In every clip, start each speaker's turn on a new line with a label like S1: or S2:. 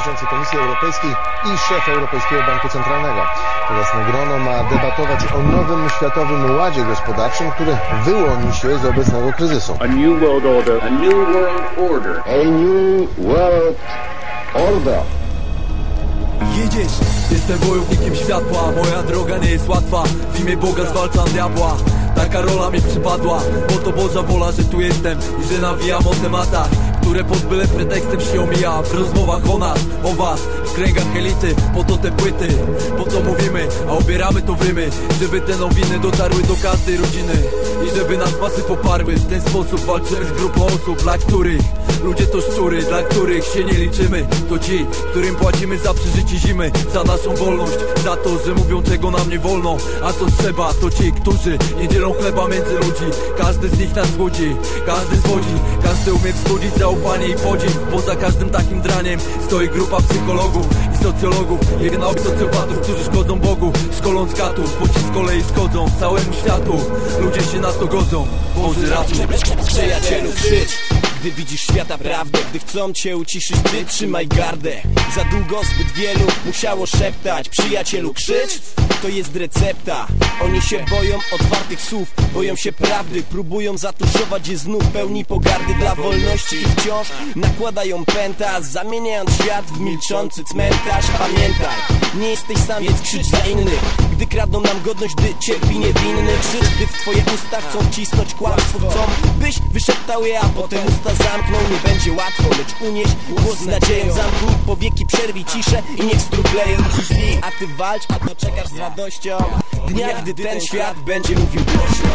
S1: przewodniczący Komisji Europejskiej i szef Europejskiego Banku Centralnego. Teraz grono ma debatować o nowym światowym ładzie gospodarczym, który wyłoni się z obecnego kryzysu.
S2: A new world order.
S3: A new world order.
S4: A new world order.
S5: Jedziesz, jestem wojownikiem światła Moja droga nie jest łatwa W imię Boga zwalczam diabła Taka rola mi przypadła Bo to Boża wola, że tu jestem I że nawijam o tematach które pod byle pretekstem się omija. W rozmowach o nas, o was W kręgach elity, po to te płyty. Po to mówimy, a obieramy to wymy Żeby te nowiny dotarły do każdej rodziny. I żeby nas masy poparły W ten sposób walczymy z grupą osób Dla których ludzie to szczury Dla których się nie liczymy. To ci, którym płacimy za przeżycie zimy Za naszą wolność, za to, że mówią czego nam nie wolno. A co trzeba, to ci, którzy nie dzielą chleba między ludzi. Każdy z nich nas złodzi, każdy zwodzi Każdy umie wzbudzić zaufanie i podziw. Poza każdym takim draniem stoi grupa psychologów i socjologów. Jedna socjopatów, którzy szkodzą Bogu Szkoląc katów, bo ci z kolei szkodzą całemu światu. Ludzie się na to godzą, Boże ratuj
S6: Przyjacielu krzycz gdy widzisz świata prawdę Gdy chcą cię uciszyć, ty trzymaj gardę. Za długo zbyt wielu musiało szeptać. Przyjacielu krzycz, to jest recepta. Oni się boją otwartych słów Boją się prawdy, próbują zatuszować je znów Pełni pogardy dla wolności i wciąż Nakładają pęta, zamieniając świat w milczący cmentarz. Pamiętaj, nie jesteś sam, więc krzycz za innych Gdy kradną nam godność, gdy cierpi niewinny Krzycz, gdy w twoje usta chcą wcisnąć kłamstwo. Chcą, byś wyszeptał je, a potem usta zamknął Nie będzie łatwo, lecz unieś głos z nadzieją. Zamknij powieki, przerwij ciszę i niech strupleją drzwi. A ty walcz, a to czekasz radością Dnia, gdy ten świat będzie mówił głośno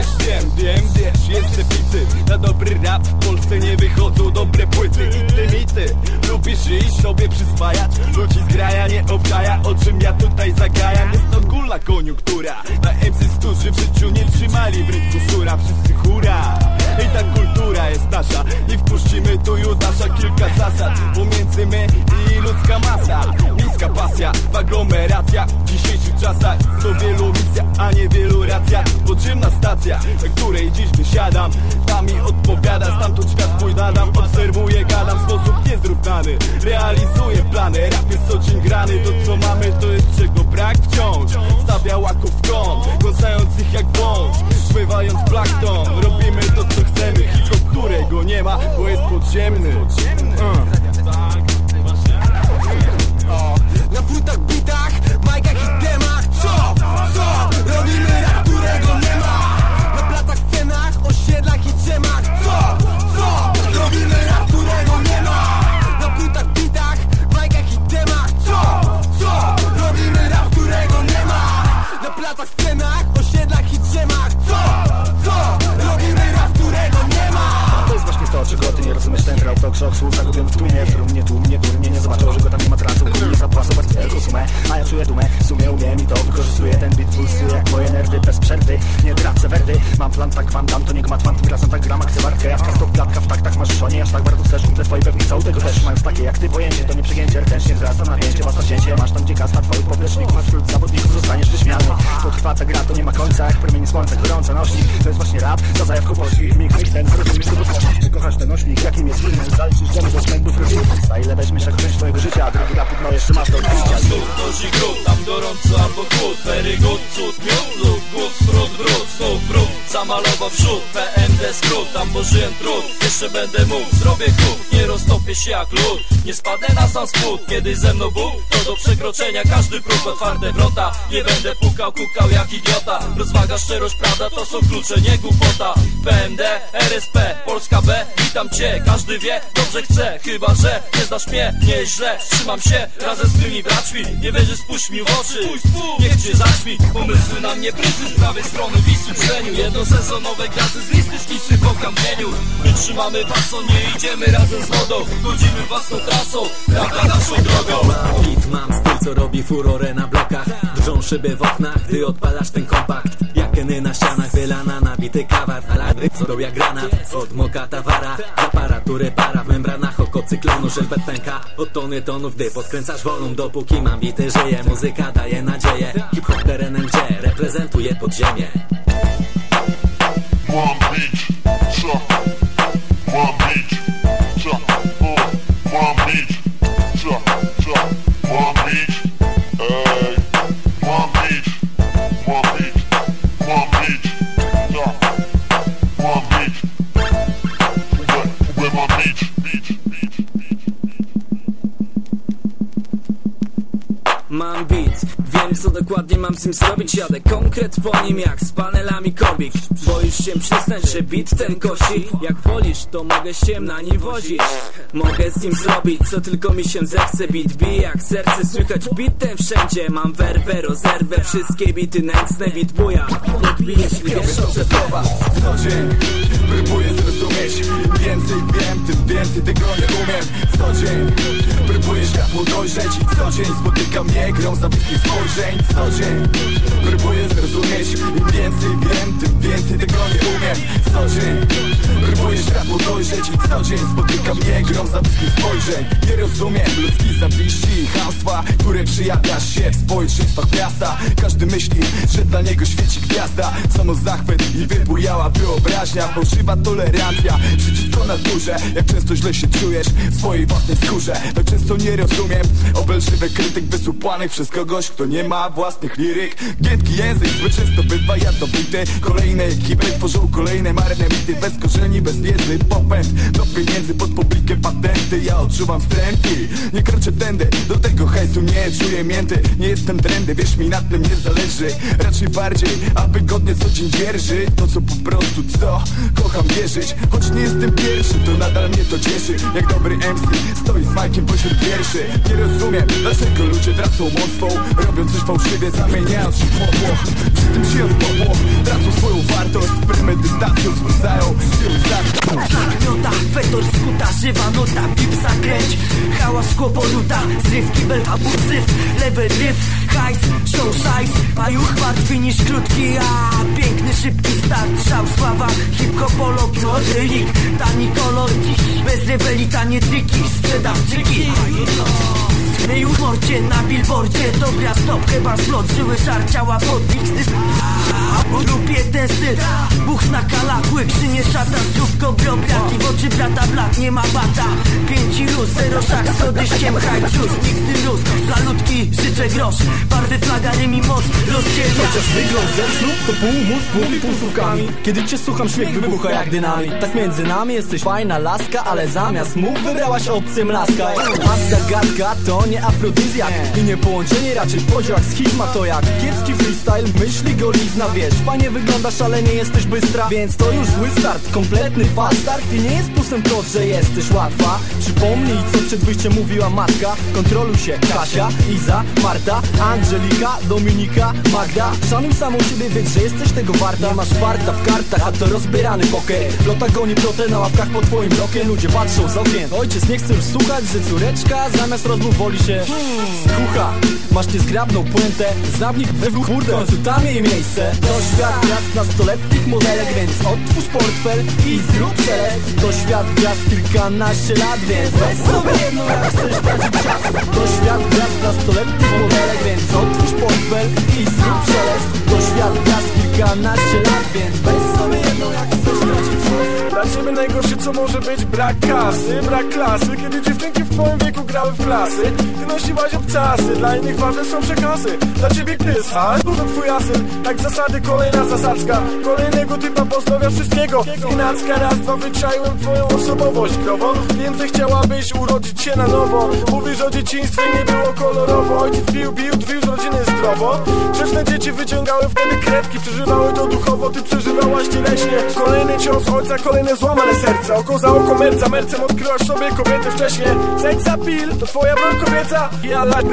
S5: wiesz, wiem, wiem, wiesz, jest deficyt Na dobry rap w Polsce nie wychodzą dobre płyty. I te mity lubisz iść sobie przyswajać. Ludzi z graja nie obczaja, o czym ja tutaj zagajam. Jest to gula koniunktura. Na MC, którzy w życiu nie trzymali w rytmu szura Wszyscy hura i ta kultura jest nasza. I wpuścimy tu Judasza kilka zasad. Pomiędzy my i ludzka masa. Niska pasja, w aglomeracjach W dzisiejszych czasach to wielu misja, a nie wielu racja. Podziemna stacja, na której dziś wysiadam? Tam mi odpowiada, stamtąd świat mój nadam. Obserwuję, gadam w sposób niezrównany. Realizuję plany, rap jest co dzień grany. To co mamy to jest czego brak wciąż. Stawia łaków w kąt, ich jak wąż Spływając plankton, robimy to co chcemy Hip-hop, którego nie ma, bo jest podziemny uh.
S7: Na frutach, bitach, majkach i temach Co? Co? Robimy rap, którego nie ma Na placach, scenach, osiedlach i drzemach Co? Co? Robimy rap, którego nie ma Na płytach, bitach, majkach i temach Co? Co? Robimy rap, którego nie ma Na placach, scenach, osiedlach i drzemach
S8: rozumiesz Ten grał talk show, słów zagubiony w tłumie W trumnie tłum, nie durnie, nie zobaczą, że go tam nie ma transu Nie zapłasować tylko sumę, a ja czuję dumę. W sumie umiem i to wykorzystuję Ten beat pulsuje jak moje nerwy bez przerwy. Nie tracę werdy, mam plan tak wam dam To nie gmat fan, tym razem tak gram, chcę wartkę Jawka stop, klatka w taktach, masz szonie Aż tak bardzo chcesz, umple twoi pewni są Tego też mając takie jak ty. Pojęcie To nie przegięcie, rtęcznie wzrasta napięcie Was cięcie, masz tam gdzie kasta Twoich popleczników, masz wśród zawodników Zostaniesz wyśmiany, to trwa ta gra To nie ma końca, jak promień słońca Gorąca nośnik, to jest właśnie rap Za zajawką polskich mikrych ten Rozumiesz to do Ty kochasz ten nośnik, jakim jest inny Zaliczysz żony do błędów rodziców Za ile weźmiesz jak część twojego życia A drugi no jeszcze masz do odkrycia
S5: Nosi gród, tam gorąco albo chłód Very good, cud, miód lub głód, smród, brud, znów brud Zamalował wrzód, PMD skrót Tam pożyłem trud, jeszcze będę mógł Zrobię chłód, nie roztopię się jak lód. Nie spadę na sam spód, kiedyś ze mną Bóg To do przekroczenia. Każdy próg, otwarte wrota. Nie będę pukał, kukał jak idiota. Rozwaga, szczerość, prawda to są klucze, nie głupota. PMD, RSP, Polska B Witam cię, każdy wie, dobrze chce Chyba, że nie znasz mnie, nieźle. Trzymam się razem z tymi braćmi. Nie wierzę, spójrz mi w oczy. Niech cię zaśmi, pomysły na mnie prysy Z prawej strony Wisły Przeniu Jednosezonowe gwiazdy z listy skisy po kamieniu. My trzymamy fason, nie idziemy razem z wodą. Godzimy własną trasą, prawda naszą drogą.
S9: Hit mam styl, co robi furorę na blokach. Drżą szyby w oknach, gdy odpalasz ten kompakt Jakeny na ścianach, wylana nabity kawar Aladry, co jak granat. Od moka tawara, aparatury para. W membranach oko cyklonu żelbet pęka. Od tony tonów, gdy podkręcasz wolum Dopóki mam bity żyje, muzyka daje nadzieję. Hip-hop terenem, gdzie reprezentuje podziemie.
S1: One beach, chuck. One beach,
S10: Mam beat, wiem co dokładnie mam z tym zrobić. Jadę konkret po nim jak z panelami kobik Boisz się przyznać, że beat ten kosi Jak wolisz, to mogę się na nim wozić. Mogę z nim zrobić, co tylko mi się zechce. Beat bije jak serce, słychać ten wszędzie. Mam werwę, rozerwę, wszystkie bity nędzne Beat buja, odbijesz mi wiesz o co słowa
S11: Co dzień próbuję zrozumieć. Więcej wiem, tym więcej tego nie umiem. Co dzień próbuję światło dojrzeć. Co dzień spotyka mnie grą zabitych spojrzeń Co dzień. Próbuję zrozumieć. Im więcej wiem, tym więcej tego nie umiem. Co dzień. Próbuję światło dojrzeć I co dzień spotyka mnie grą zabitych spojrzeń. Nie rozumiem ludzkich zawiści i chamstwa Które przyjadasz się w społeczeństwach miasta. Każdy myśli, że dla niego świeci gwiazda. Samo zachwyt i wybujała wyobraźnia. Fałszywa tolerancja przeciwko naturze Jak często źle się czujesz w swojej własnej skórze? Tak często nie rozumiem. Obelżywy krytyk wysupłany przez kogoś, kto nie ma własnych liryk. Giętki język zbyt często bywa jadowity. Kolejne ekipy tworzą kolejne marne mity. Bez korzeni, bez wiedzy, popęd Do pieniędzy pod publikę patenty. Ja odczuwam wstręty, nie kroczę tędy Do tego hajsu nie czuję mięty. Nie jestem trendy, wiesz mi na tym nie zależy. Raczej bardziej, a wygodnie co dzień dzierży. To co po prostu co, kocham wierzyć. Choć nie jestem pierwszy, to nadal mnie to cieszy. Jak dobry MC, stoi z majkiem pośród wierszy. Nie rozumiem, dlaczego ludzie tracą moc swą Coś fałszywie, zamieniając się w popłoch. Przy tym się w popłoch, tracą swoją wartość. Z premedytacją za
S6: Nota, fetor, skuta, żywa nota, bip zakręć Hałas, kłopoluta, zryw, kibel, abusyw Level, riff, hajs, show size. Pajuch martwy niż krótki, a Piękny, szybki start, szał, sława Hip-hopolog, modelik, tani kolor Dziś bez rebelii, tanie triki, już morcie na billboardzie. Dobra stop, chyba zlot Żyły żar ciała podwiksny Lubię ten styl Buch na kalachły, krzynie szata Zdrówko, grobiaki, w oczy brata blat Nie ma bata, pięci luz Zero szach z kodyszkiem, high juice Nigdy luz, dla ludki życzę grosz Barwy flaga, rymi moc, rozdzielnia.
S12: Chociaż wygląd ze snów to pół mózg mówi półsłówkami Kiedy cię słucham śmiech wybucha jak dynamit. Tak między nami jesteś fajna laska Ale zamiast mów wybrałaś obcy mlaska. Magda gadka to nie afrodyzjak. I nie połączenie raczej podział jak schizma To jak. Kiepski freestyle, myśli golizna Wiesz, fajnie wyglądasz, ale nie jesteś bystra. Więc to już zły start, kompletny fast start I nie jest plusem to, że jesteś łatwa. Przypomnij co przed wyjściem mówiła matka. Kontroluj się, Kasia, Iza, Marta, Angelika, Dominika, Magda. Szanuj samą siebie, wiedz, że jesteś tego warta. Nie masz farta w kartach, a to rozbierany poker. Plota goni plotę na ławkach pod twoim blokiem. Ludzie patrzą z okien. Ojciec nie chce już słuchać, że córeczka zamiast rozmów woli się skucha. Masz niezgrabną puentę, zabnik we w kurde tam jej miejsce To świat gwiazd nastoletnich modelek Więc otwórz portfel i zrób szelest To świat gwiazd kilkanaście lat Więc weź sobie jedno jak chcesz tracić czas. To świat gwiazd nastoletnich modelek Więc otwórz portfel i zrób szelest To świat gwiazd kilkanaście lat Więc weź sobie jedno jak chcesz
S13: Dla ciebie najgorsze co może być brak kasy, brak klasy. Kiedy dziewczynki w twoim wieku grały w klasy Ty nosiłaś obcasy, dla innych ważne są przekazy Dla ciebie knys, a to twój asyl. Jak zasady kolejna zasadzka Kolejnego typa pozdrowia wszystkiego. Finacka raz, dwa wyczaiłem twoją osobowość krowo Więcej chciałabyś urodzić się na nowo. Mówisz o dzieciństwie nie było kolorowo. Ojciec bił, bił, drwił z rodziny zdrowo. Grzeczne dzieci wyciągały wtedy kredki Przeżywały to duchowo, ty przeżywałaś cieleśnie. Kolejny cios ojca, kolejne złamane serca. Oko za oko, merca, mercem odkryłaś sobie kobiety wcześniej. Seks appeal, to twoja broń kobieca. Ja lat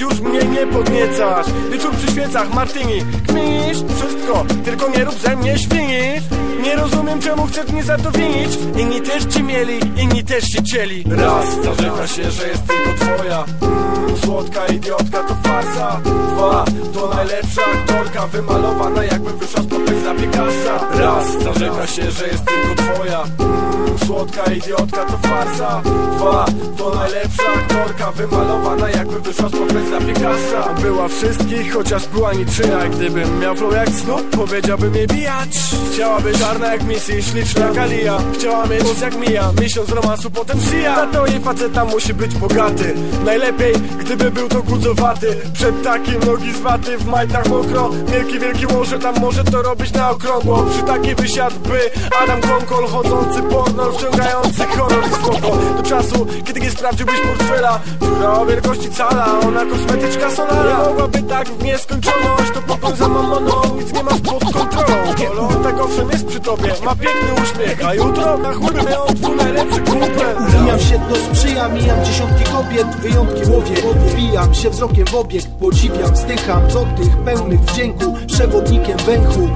S13: już mnie nie podniecasz. Wieczór przy świecach, martini Kminisz wszystko, tylko nie rób ze mnie świni Nie rozumiem czemu chcesz mnie za to winić. Inni też ci mieli, inni też się cieli. Raz, zarzeka się, że jest tylko twoja. Mm, Słodka idiotka to farsa. Dwa, to najlepsza aktorka Wymalowana jakby wyszła z popędza Picassa Raz, zarzeka się, że jest tylko twoja. Mm, Słodka idiotka to farsa. Dwa, to najlepsza aktorka Wymalowana jakby wyszła z popędza Picassa Była wszystkich, chociaż była niczyja. Gdybym miał flow jak Snoop, powiedziałbym jej bijać. Chciała być czarna jak Missy, śliczna jak Alia Chciała mieć głos jak Mia, miesiąc romansu potem Sia. Za to jej faceta musi być bogaty. Najlepiej, gdyby był to gudzowaty Przed takim nogi zwaty, w majtach mokro. Wielki, wielki łoże, tam może to robić na okrągło. Przy takiej wysiadby Adam Konkol Chodzący porno, wciągający horror i spoko. Do czasu, kiedy nie sprawdziłbyś portfela. Która o wielkości cala, ona kosmetyczka solara. Nie mogłaby tak w nieskończoność To potem za mamoną, nic nie masz pod kontrolą. Kolo, tak owszem jest przy tobie Ma piękny uśmiech, a jutro na chmurę miał twój najlepszy kumpel
S14: Uwijam się do sprzyja, mijam dziesiątki kobiet, wyjątki łowię Wbijam się wzrokiem w obiekt, podziwiam, wzdycham Do tych pełnych wdzięku, przewodnikiem węchu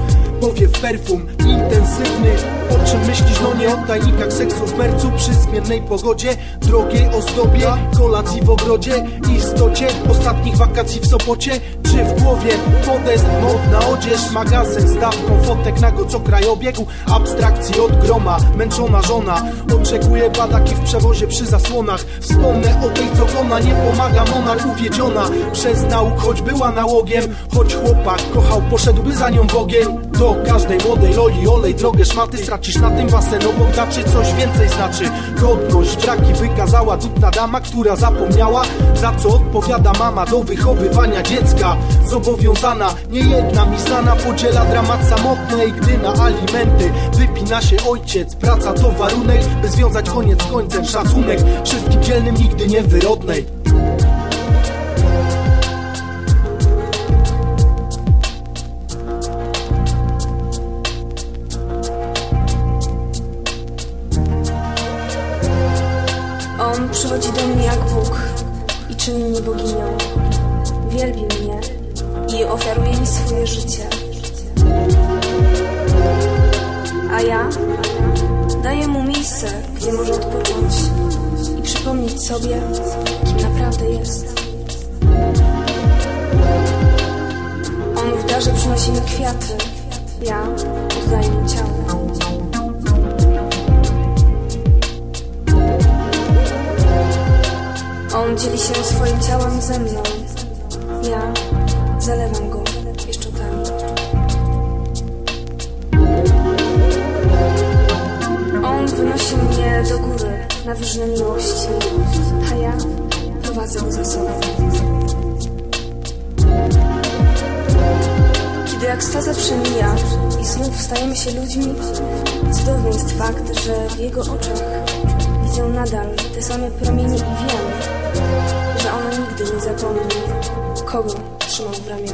S14: Powiew perfum, intensywny. O czym myślisz, no nie o tajnikach seksu w mercu. Przy zmiennej pogodzie, drogiej ozdobie Kolacji w ogrodzie, istocie. Ostatnich wakacji w Sopocie. Czy w głowie podest, modna odzież Magazyn z dawką fotek na go co krajobiegu. Abstrakcji od groma, męczona żona. Oczekuje badaki w przewozie przy zasłonach. Wspomnę o tej co ona. Nie pomaga Monarch uwiedziona. Przez nauk Choć była nałogiem, choć chłopak kochał Poszedłby za nią w ogień Każdej młodej loli olej drogę szmaty Stracisz na tym basen obok daczy Coś więcej znaczy. Godność Braki wykazała dupna dama, która zapomniała Za co odpowiada mama do wychowywania dziecka. Zobowiązana, nie jedna mi znana Podziela dramat samotnej, gdy na alimenty Wypina się ojciec, praca to warunek By związać koniec z końcem Szacunek. Wszystkim dzielnym, nigdy niewyrodnej
S15: przychodzi do mnie jak Bóg i czyni mnie boginią. Wielbi mnie i ofiaruje mi swoje życie. A ja daję mu miejsce, gdzie może odpocząć i przypomnieć sobie, kim naprawdę jest. On w darze przynosi mi kwiaty, ja oddaję mu ciało. On dzieli się swoim ciałem ze mną. Ja zalewam go pieszczotami. On wynosi mnie do góry na wyżne miłości, a ja prowadzę go za sobą. Kiedy ekstaza przemija i znów stajemy się ludźmi, cudowny jest fakt, że w jego oczach widzę nadal same promienie i wiem, że ona nigdy nie zapomni, kogo trzymał w ramieniu.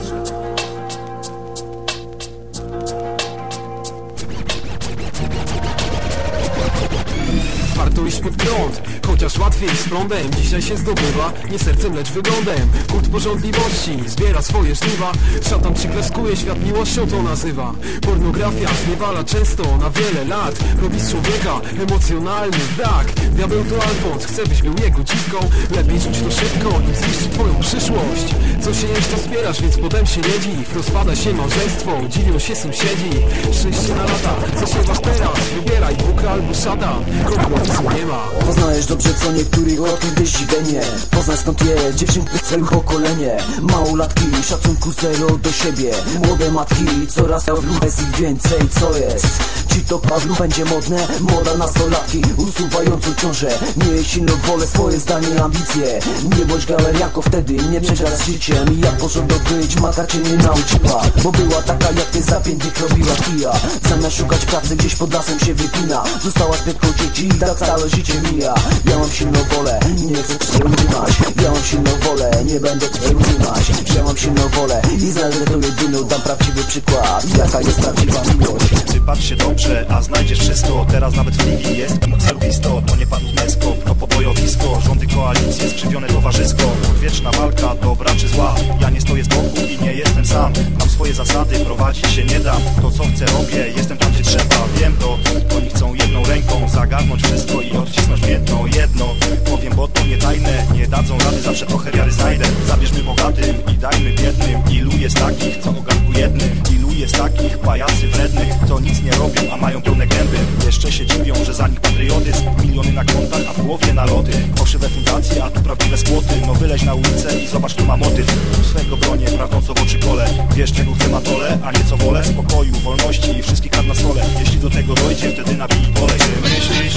S16: Warto iść pod prąd, chociaż łatwiej z prądem Dzisiaj się zdobywa, nie sercem, lecz wyglądem. Kult porządliwości, zbiera swoje żniwa. Szatan przyklaskuje, świat miłością to nazywa. Pornografia zniewala często na wiele lat. Robi z człowieka emocjonalny wrak. Diabeł to Alfons, chce byś był jego dziwką. Lepiej rzuć to szybko, nim zniszczy twoją przyszłość. Co się jesz, to zbierasz, więc potem się nie dziw. Rozpada się małżeństwo, dziwią się sąsiedzi. Szczęście na lata, co się was teraz? Wybieraj buka albo szata Kompromisu nie ma.
S17: Poznajesz dobrze co niektórych łatwych wyzdziwienie Poznaj skąd je dziewczynki cel pokolenie. Małolatki, szacunku zero do siebie. Młode matki, coraz jest ich więcej Co jest? Ci to Pawlu będzie modne? Moda nastolatki, usuwającą ciążę. Miej silną wolę, swoje zdanie, ambicje. Nie bądź galerianką wtedy, nie przegrać z życiem. Jak porządek być, matka cię nie nauczyła. Bo była taka jak ty za dych robiła kija. Zamiast szukać pracy, gdzieś pod lasem się wypina. Została z dzieci i tak całe życie mija. Ja mam silną wolę, nie chcę cię utrzymać. Ja mam silną wolę, nie będę cię utrzymać. Ja mam silną wolę i znajdę to jedyną Dam prawdziwy przykład, jaka jest prawdziwa miłość?
S18: Przypatrz się dobrze, a znajdziesz wszystko. Teraz nawet w Libii jest celulisto To nie pan UNESCO, to pobojowisko. Rządy koalicje, skrzywione towarzysko. Odwieczna walka, dobra czy zła? Ja nie stoję z boku i nie jestem sam. Mam swoje zasady Prowadzić się nie dam, to co chcę robię Jestem tam gdzie trzeba, wiem to. Oni chcą jedną ręką zagarnąć wszystko I odcisnąć jedno, jedno Powiem, bo to nie tajne. Nie dadzą rady, zawsze trochę wiary znajdę Zabierzmy bogatym i dajmy biednym. Ilu jest takich, co o ganku jednym Jest takich pajacy wrednych Co nic nie robią, a mają pełne gęby. Jeszcze się dziwią, że za nich patriotyzm Miliony na kontach, a w głowie naloty Fałszywe fundacje, a tu prawdziwe skłoty. No wyleź na ulicę i zobacz, tu ma motyw. Tu swego bronię, prawdą co w oczy kole. Wiesz czego chcę matole, a nie co wolę. Spokoju, wolności i wszystkich kart na stole. Jeśli do tego dojdzie, wtedy nabij pole. Myślisz,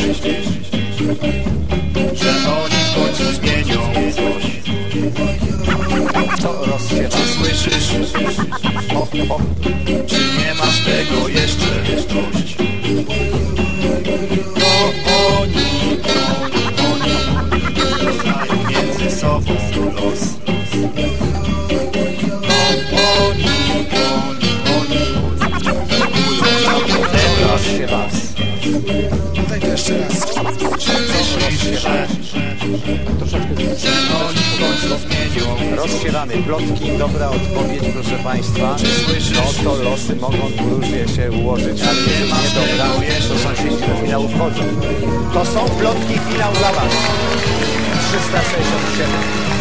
S18: że oni w końcu zmienią?
S2: To rozświeca
S18: Czy słyszysz? O, o, czy nie masz tego jeszcze dość? To oni, oni, oni znają między sobą los. To oni, oni, oni teraz was.
S2: Daj to jeszcze raz
S18: Czy myślisz, że zmienią
S2: Rozsiewamy plotki, dobra odpowiedź proszę Państwa. No to losy mogą różnie się ułożyć Ale jeżeli nie dobra, to sąsiedzi do finału wchodzą. To są plotki, finał dla Was. 367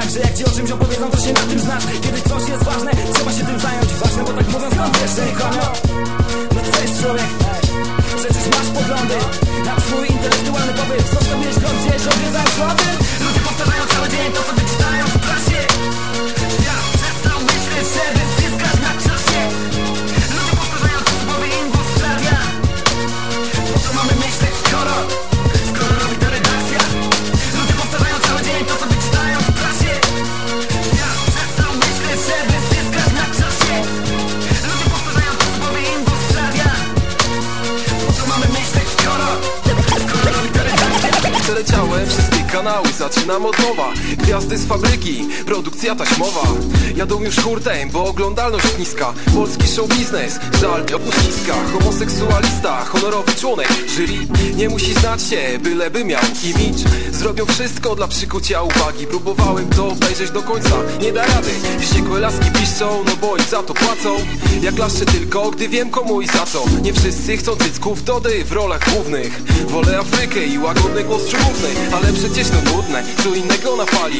S19: tak Że jak ci o czymś opowiedzą, to się na tym znasz Kiedy
S16: nowa Gwiazdy z fabryki, produkcja taśmowa. Jadą już hurtem, bo oglądalność niska. Polski show biznes, żal nie opuściska Homoseksualista, honorowy członek jury. Nie musi znać się, byleby miał imidż Zrobią wszystko dla przykucia uwagi. Próbowałem to obejrzeć do końca, nie da rady. Wściekłe laski piszczą, no bo i za to płacą. Jak laszczę tylko, gdy wiem komu i za co. Nie wszyscy chcą cycków Dody w rolach głównych. Wolę Afrykę i łagodny głos przemówny Ale przecież to nudne, co innego na fali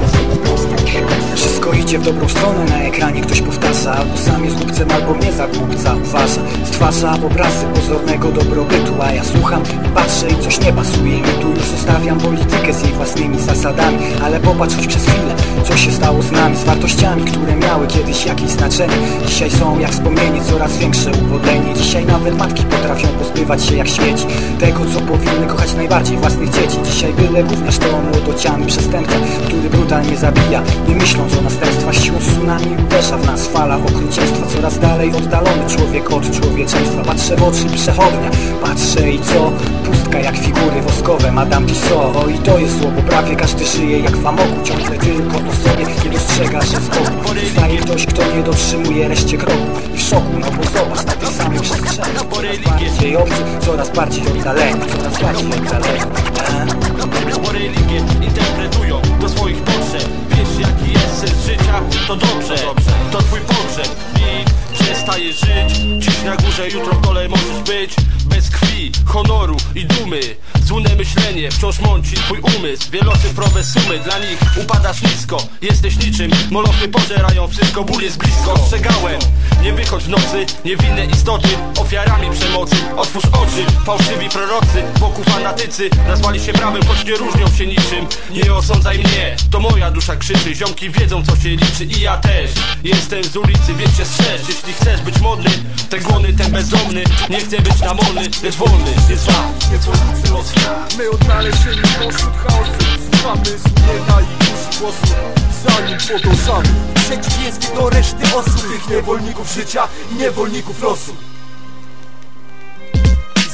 S20: Idzie w dobrą stronę Na ekranie ktoś powtarza Albo sam jest głupcem, albo mnie za głupca uważa Stwarza obrazy pozornego dobrobytu A ja słucham i patrzę i coś nie pasuje. Mi tu już zostawiam politykę z jej własnymi zasadami. Ale popatrz choć przez chwilę Co się stało z nami, z wartościami Które miały kiedyś jakieś znaczenie. Dzisiaj są jak wspomnienie, coraz większe upodlenie Dzisiaj nawet matki potrafią pozbywać się jak śmieci Tego co powinny kochać najbardziej własnych dzieci. Dzisiaj byle gówniarz to młodociany przestępca Który brutalnie zabija Nie myśląc o następstwach siłą tsunami. Uderza w nas fala okrucieństwa. Coraz dalej oddalony człowiek od człowieczeństwa. Patrzę w oczy przechodnia Patrzę i co? Pustka jak figury woskowe. Madame Tissot O i to jest zło, bo prawie każdy żyje jak w amoku. Ciągle tylko o sobie nie dostrzega, że z Zostaje ktoś, kto nie dotrzymuje reszcie kroku. I w szoku, no bo zobacz na tej samej przestrzeni. Coraz bardziej obcy, coraz bardziej oddaleni Coraz bardziej oddaleni. E?
S21: Religie interpretują do swoich potrzeb sens życia, to dobrze. To twój pogrzeb przestajesz żyć. Dziś na górze, jutro w dole możesz być. Bez krwi, honoru i dumy. Złudne myślenie wciąż mąci twój umysł. Wielocyfrowe sumy, dla nich upadasz nisko. Jesteś niczym, molochy pożerają wszystko Ból jest blisko, ostrzegałem Nie wychodź w nocy, niewinne istoty Ofiarami przemocy, otwórz oczy Fałszywi prorocy, wokół fanatycy. Nazwali się prawem, choć nie różnią się niczym. Nie osądzaj mnie, to moja dusza krzyczy. Ziomki wiedzą co się liczy i ja też. Jestem z ulicy, więc się strzeż. Jeśli chcesz być modny, ten głodny, ten bezdomny. Nie chcę być namolny, lecz wolny. Jest żal, jest los
S13: My odnalezieni pośród chaosu. Słuchamy sumienia i duszy głosu. Zanim podążamy
S2: Przeciwieństwie do reszty osób.
S13: Tych niewolników życia i niewolników losu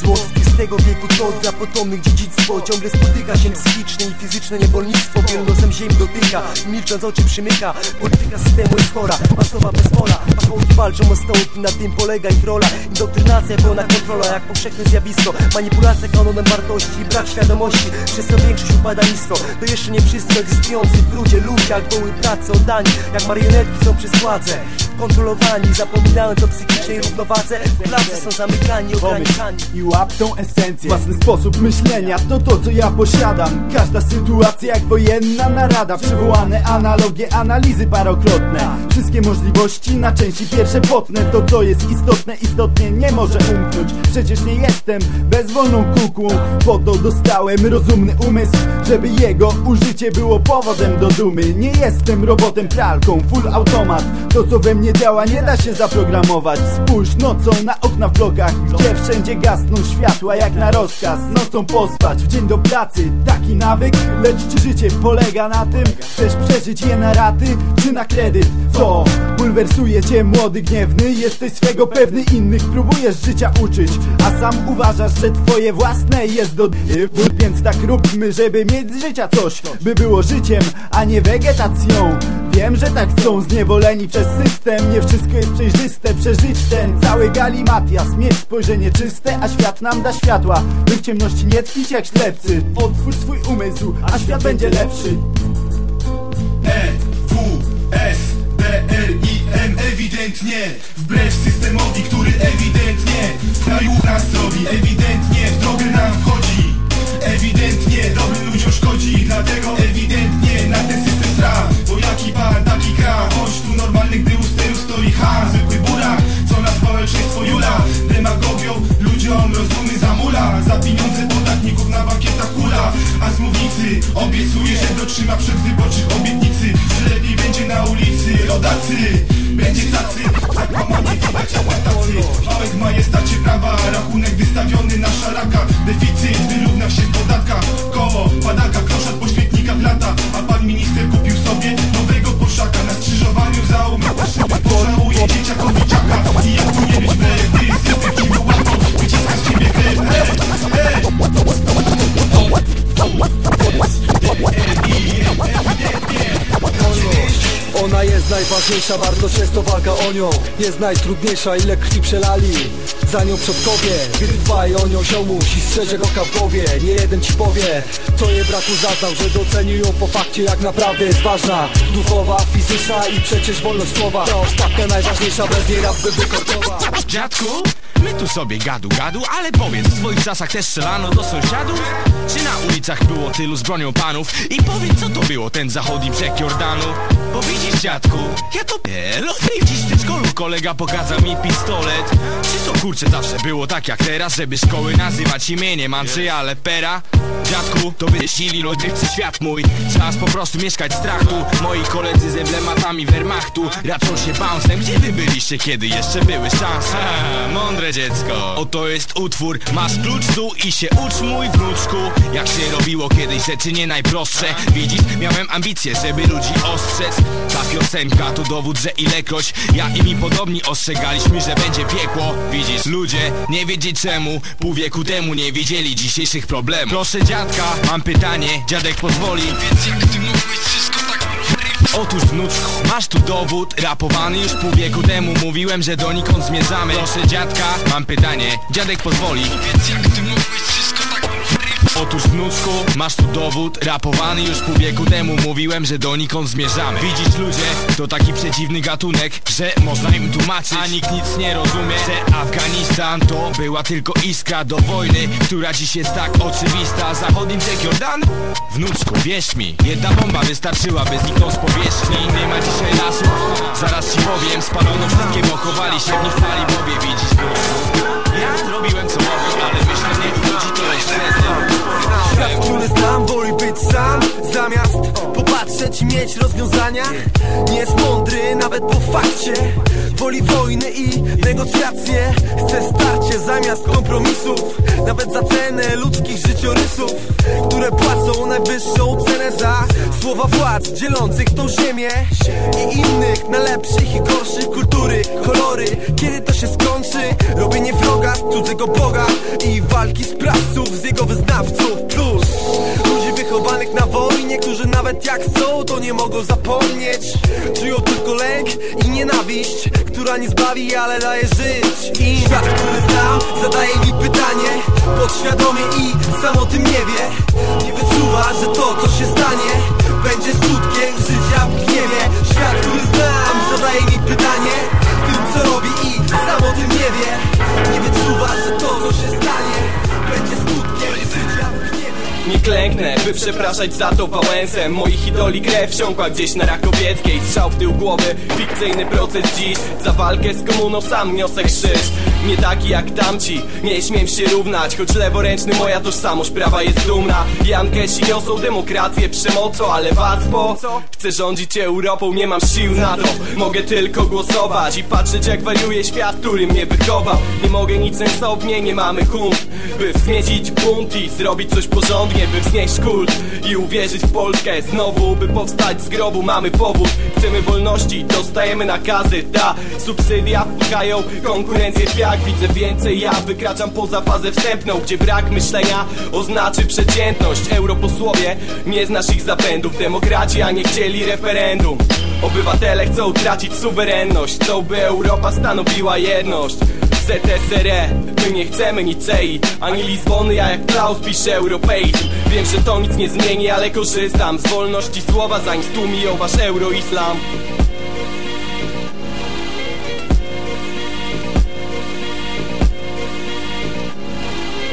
S2: Zło XX wieku to dla potomnych dziedzictwo. Ciągle spotyka się psychiczne i fizyczne niewolnictwo. Wielu nosem ziemi dotyka, milcząc oczy przymyka. Polityka systemu jest chora, masowa bezwola. Pachołki walczą o stołki, na tym polega ich rola. Indoktrynacja, pełna kontrola, jak powszechne zjawisko. Manipulacja kanonem wartości, brak świadomości. Przez co większość upada nisko. To jeszcze nie wszystko. Egzystujący w ludzie ludziach Goły pracy oddani, jak marionetki są przez władzę Kontrolowani, zapominając o psychicznej równowadze. W są zamykani, ograniczani.
S22: I łap tą esencję. Własny sposób myślenia to to co ja posiadam. Każda sytuacja jak wojenna narada. Przywołane analogie, analizy parokrotne. Wszystkie możliwości na części pierwsze potnę. To co jest istotne, istotnie nie może umknąć. Przecież nie jestem bezwolną kukłą. Po to dostałem rozumny umysł Żeby jego użycie było powodem do dumy. Nie jestem robotem pralką, full automat. To co we mnie działa nie da się zaprogramować. Spójrz nocą na okna w blokach Gdzie wszędzie gasną światła jak na rozkaz Nocą pospać, w dzień do pracy Taki nawyk, lecz czy życie polega na tym? Chcesz przeżyć je na raty, czy na kredyt? Co? Bulwersuje cię młody gniewny Jesteś swego pewny, innych próbujesz życia uczyć A sam uważasz, że twoje własne jest do Więc tak róbmy, żeby mieć z życia coś By było życiem, a nie wegetacją Wiem, że tak chcą zniewoleni przez system. Nie wszystko jest przejrzyste, przeżyć ten. Cały galimatias Mieć spojrzenie czyste, a świat nam da światła. By w ciemności nie tkwić jak ślepcy. Otwórz swój umysł, a świat będzie lepszy.
S23: E, W, S, D, R, I, M. Ewidentnie Wbrew systemowi, który ewidentnie Na juch nas robi. Ewidentnie w drogę nam wchodzi. Ewidentnie dobrym ludziom szkodzi Dlatego
S12: najważniejsza, wartość jest to walka o nią. Jest najtrudniejsza, ile krwi przelali. Za nią przodkowie, więc dbaj o nią ziomuś I strzeże oka w nie jeden ci powie Co jej braku zaznał, że docenił ją po fakcie Jak naprawdę jest ważna. Duchowa, fizyczna i przecież wolność słowa. To ostatnia najważniejsza, bez niej rap by wykorkował
S24: Dziadku, my tu sobie gadu gadu, ale powiedz, w swoich czasach też strzelano do sąsiadów? Czy na ulicach było tylu z bronią panów? I powiedz, co to było ten zachodni brzeg Jordanu? Bo widzisz, dziadku, ja to pielo I dziś w przedszkolu kolega pokazał mi pistolet Czy to kurczę zawsze było tak jak teraz, żeby szkoły nazywać imieniem Andrzeja Lepera? Dziadku, to wyścili ludzie chce świat mój Czas po prostu mieszkać w strachu Moi koledzy z emblematami Wehrmachtu Raczą się bouncem, gdzie wy byliście, kiedy jeszcze były szanse? Ha, mądre dziecko. Oto jest utwór, masz klucz tu i się ucz mój wnuczku. Jak się robiło kiedyś rzeczy nie najprostsze. Widzisz, miałem ambicje, żeby ludzi ostrzec. Ta piosenka to dowód, że ilekroć Ja i mi podobni ostrzegaliśmy, że będzie piekło. Widzisz, ludzie nie wiedzieć czemu. Pół wieku temu nie widzieli dzisiejszych problemów. Proszę dziadka, mam pytanie, dziadek pozwoli. Więc jak ty tak Otóż wnuczku, masz tu dowód Rapowany już pół wieku temu. Mówiłem, że donikąd zmierzamy. Proszę dziadka, mam pytanie. Dziadek pozwoli. Więc jak ty mógłbyś Otóż wnuczku, masz tu dowód Rapowany już pół wieku temu. Mówiłem, że donikąd zmierzamy. Widzisz ludzie, to taki przeciwny gatunek Że można im tłumaczyć, a nikt nic nie rozumie Że Afganistan to była tylko iskra do wojny Która dziś jest tak oczywista. Zachodni brzeg Jordanu? Wnuczku, wierz mi Jedna bomba wystarczyłaby zniknąć z powierzchni. Nie ma dzisiaj lasów Zaraz ci powiem, spalono wszystkie, bo chowali się w nich fali Bowie widzisz wnuczku? Ja robiłem co mogłem, ale myślę nie ludzi to jest średnio
S25: Świat, który znam, woli być sam Zamiast popatrzeć i mieć rozwiązania? Nie jest mądry nawet po fakcie. Woli wojny i negocjacje. Chce starcie zamiast kompromisów. Nawet za cenę ludzkich życiorysów Które płacą najwyższą cenę za Słowa władz dzielących tą ziemię I innych na lepszych i gorszych kultury Kolory, kiedy to się skończy? Robienie wroga z cudzego Boga I walki sprawców z jego wyznawców. Plus ludzi wychowanych na wojnie Którzy nawet jak chcą to nie mogą zapomnieć. Czują tylko lęk i nienawiść Która nie zbawi, ale daje żyć. I świat, który znam, zadaje mi pytanie Podświadomie i sam o tym nie wie. Nie wyczuwa, że to co się stanie Będzie skutkiem życia w gniewie. Świat, który znam, zadaje mi pytanie Tym co robi i sam o tym nie wie. Nie wyczuwa, że to co się stanie
S6: Nie klęknę, by przepraszać za to Wałęsem Moich idoli krew wsiąkła gdzieś na Rakowieckiej Strzał w tył głowy, fikcyjny proces dziś. Za walkę z komuną sam niosę krzyż. Nie taki jak tamci, nie śmiem się równać. Choć leworęczny moja tożsamość prawa jest dumna. Jan Kesi niosą demokrację przemocą Ale wacpo, chcę rządzić Europą Nie mam sił na to, mogę tylko głosować I patrzeć jak wariuje świat, który mnie wychował. Nie mogę nic sensownie, nie mamy hunt By wzniecić bunt i zrobić coś porządnie By wznieść kult i uwierzyć w Polskę. Znowu, by powstać z grobu, mamy powód. Chcemy wolności, dostajemy nakazy. Ta subsydia wpychają konkurencję w piach Widzę więcej, ja wykraczam poza fazę wstępną Gdzie brak myślenia oznaczy przeciętność. Europosłowie, nie znasz ich zapędów. Demokraci, a nie chcieli referendum. Obywatele chcą tracić suwerenność. Chcą, by Europa stanowiła jedność ZSRE My nie chcemy Nicei, ani Lizbony A jak Klaus pisze europeizm Wiem, że to nic nie zmieni, ale korzystam Z wolności słowa, zanim stłumiją wasz euroislam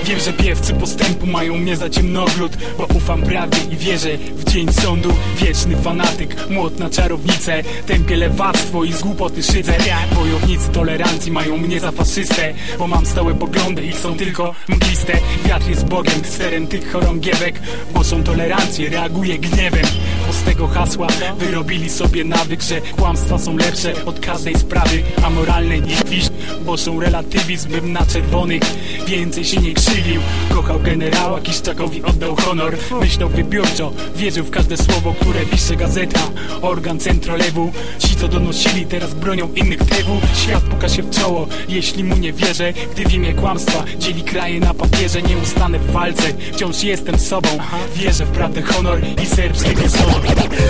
S26: Wiem, że piewcy postępu mają mnie za ciemnogród Bo ufam prawdzie i wierzę w dzień sądu. Wieczny fanatyk, młot na czarownicę Tępie lewactwo i z głupoty szydzę. Wojownicy tolerancji mają mnie za faszystę Bo mam stałe poglądy i są tylko mgliste. Wiatr jest Bogiem, sterem tych chorągiewek Głoszą tolerancję, reaguje gniewem. Bo z tego hasła wyrobili sobie nawyk Że kłamstwa są lepsze od każdej sprawy Amoralnej niż wisz, bo są relatywizm Bym na czerwonych więcej się nie krzywił. Kochał generała, Kiszczakowi oddał honor. Myślał wybiórczo, wierzył w każde słowo, które pisze gazeta. Organ centrolewu, ci co donosili teraz bronią innych tewu Świat puka się w czoło, jeśli mu nie wierzę. Gdy w imię kłamstwa dzieli kraje na papierze Nie ustanę w walce, wciąż jestem sobą Wierzę w prawdę, honor i serbskiego słowa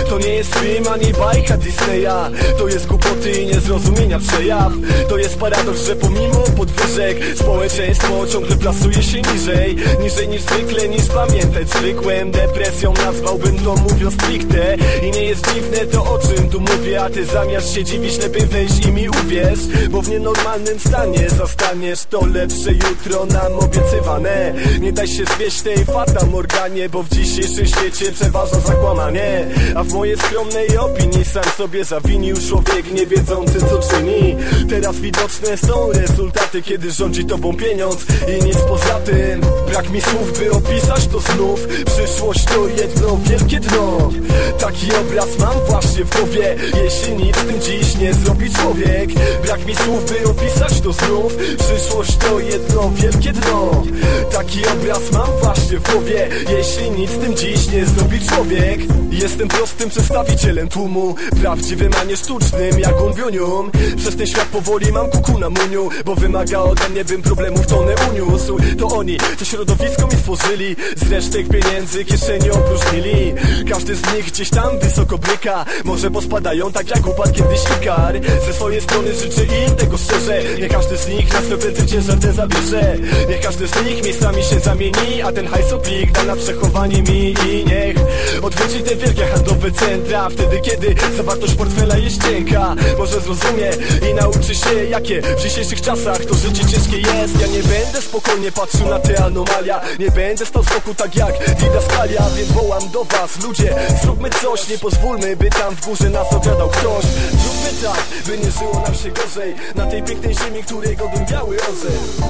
S25: To nie jest film ani bajka Disneya. To jest głupoty i niezrozumienia przejaw. To jest paradoks, że pomimo podwyżek Społeczeństwo ciągle plasuje się niżej Niżej niż zwykle, niż pamiętać zwykłem Depresją nazwałbym to mówiąc stricte I nie jest dziwne to o czym tu mówię A ty zamiast się dziwić lepiej weź i mi uwierz Bo w nienormalnym stanie zastaniesz to lepsze jutro nam obiecywane Nie daj się zwieść tej fata Morganie Bo w dzisiejszym świecie przeważa zakłamanie A w mojej skromnej opinii sam sobie zawinił człowiek nie wiedzący co czyni Teraz widoczne są rezultaty kiedy rządzi tobą pieniądz i nic poza tym. Brak mi słów by opisać to znów Przyszłość to jedno wielkie dno. Taki obraz mam właśnie w głowie. Jeśli nic tym dziś nie zrobi człowiek Brak mi słów by opisać to znów Przyszłość to jedno wielkie dno. Taki obraz mam właśnie w głowie. Jeśli nic tym dziś nie zrobi człowiek Jestem prostym przedstawicielem tłumu Prawdziwym, a nie sztucznym jak unbionium Przez ten świat powoli mam kuku na muniu Bo wymaga ode mnie bym problemów tonę uniósł To oni, co środowisko mi stworzyli. Z resztek pieniędzy kieszeni opróżnili. Każdy z nich gdzieś tam wysoko bryka Może pospadają tak jak
S27: upadł kiedyś Ikar. Ze swojej strony życzę im tego szczerze. Nie każdy z nich na swe plecy ciężar ten zabierze. Niech każdy z nich miejscami się zamieni A ten hajsoplik da na przechowanie mi. I niech odwróci te wielkie handlowe centra. Wtedy kiedy zawartość portfela jest cienka Może zrozumie i nauczy się jakie w dzisiejszych czasach to życie ciężkie jest. Ja nie będę spokojnie patrzył na te anomalia. Nie będę stał z boku tak jak didaskalia Więc wołam do was ludzie Zróbmy coś, nie pozwólmy by tam w górze nas oglądał ktoś. Zróbmy tak, by nie żyło nam się gorzej Na tej pięknej ziemi, której godum biały orzeł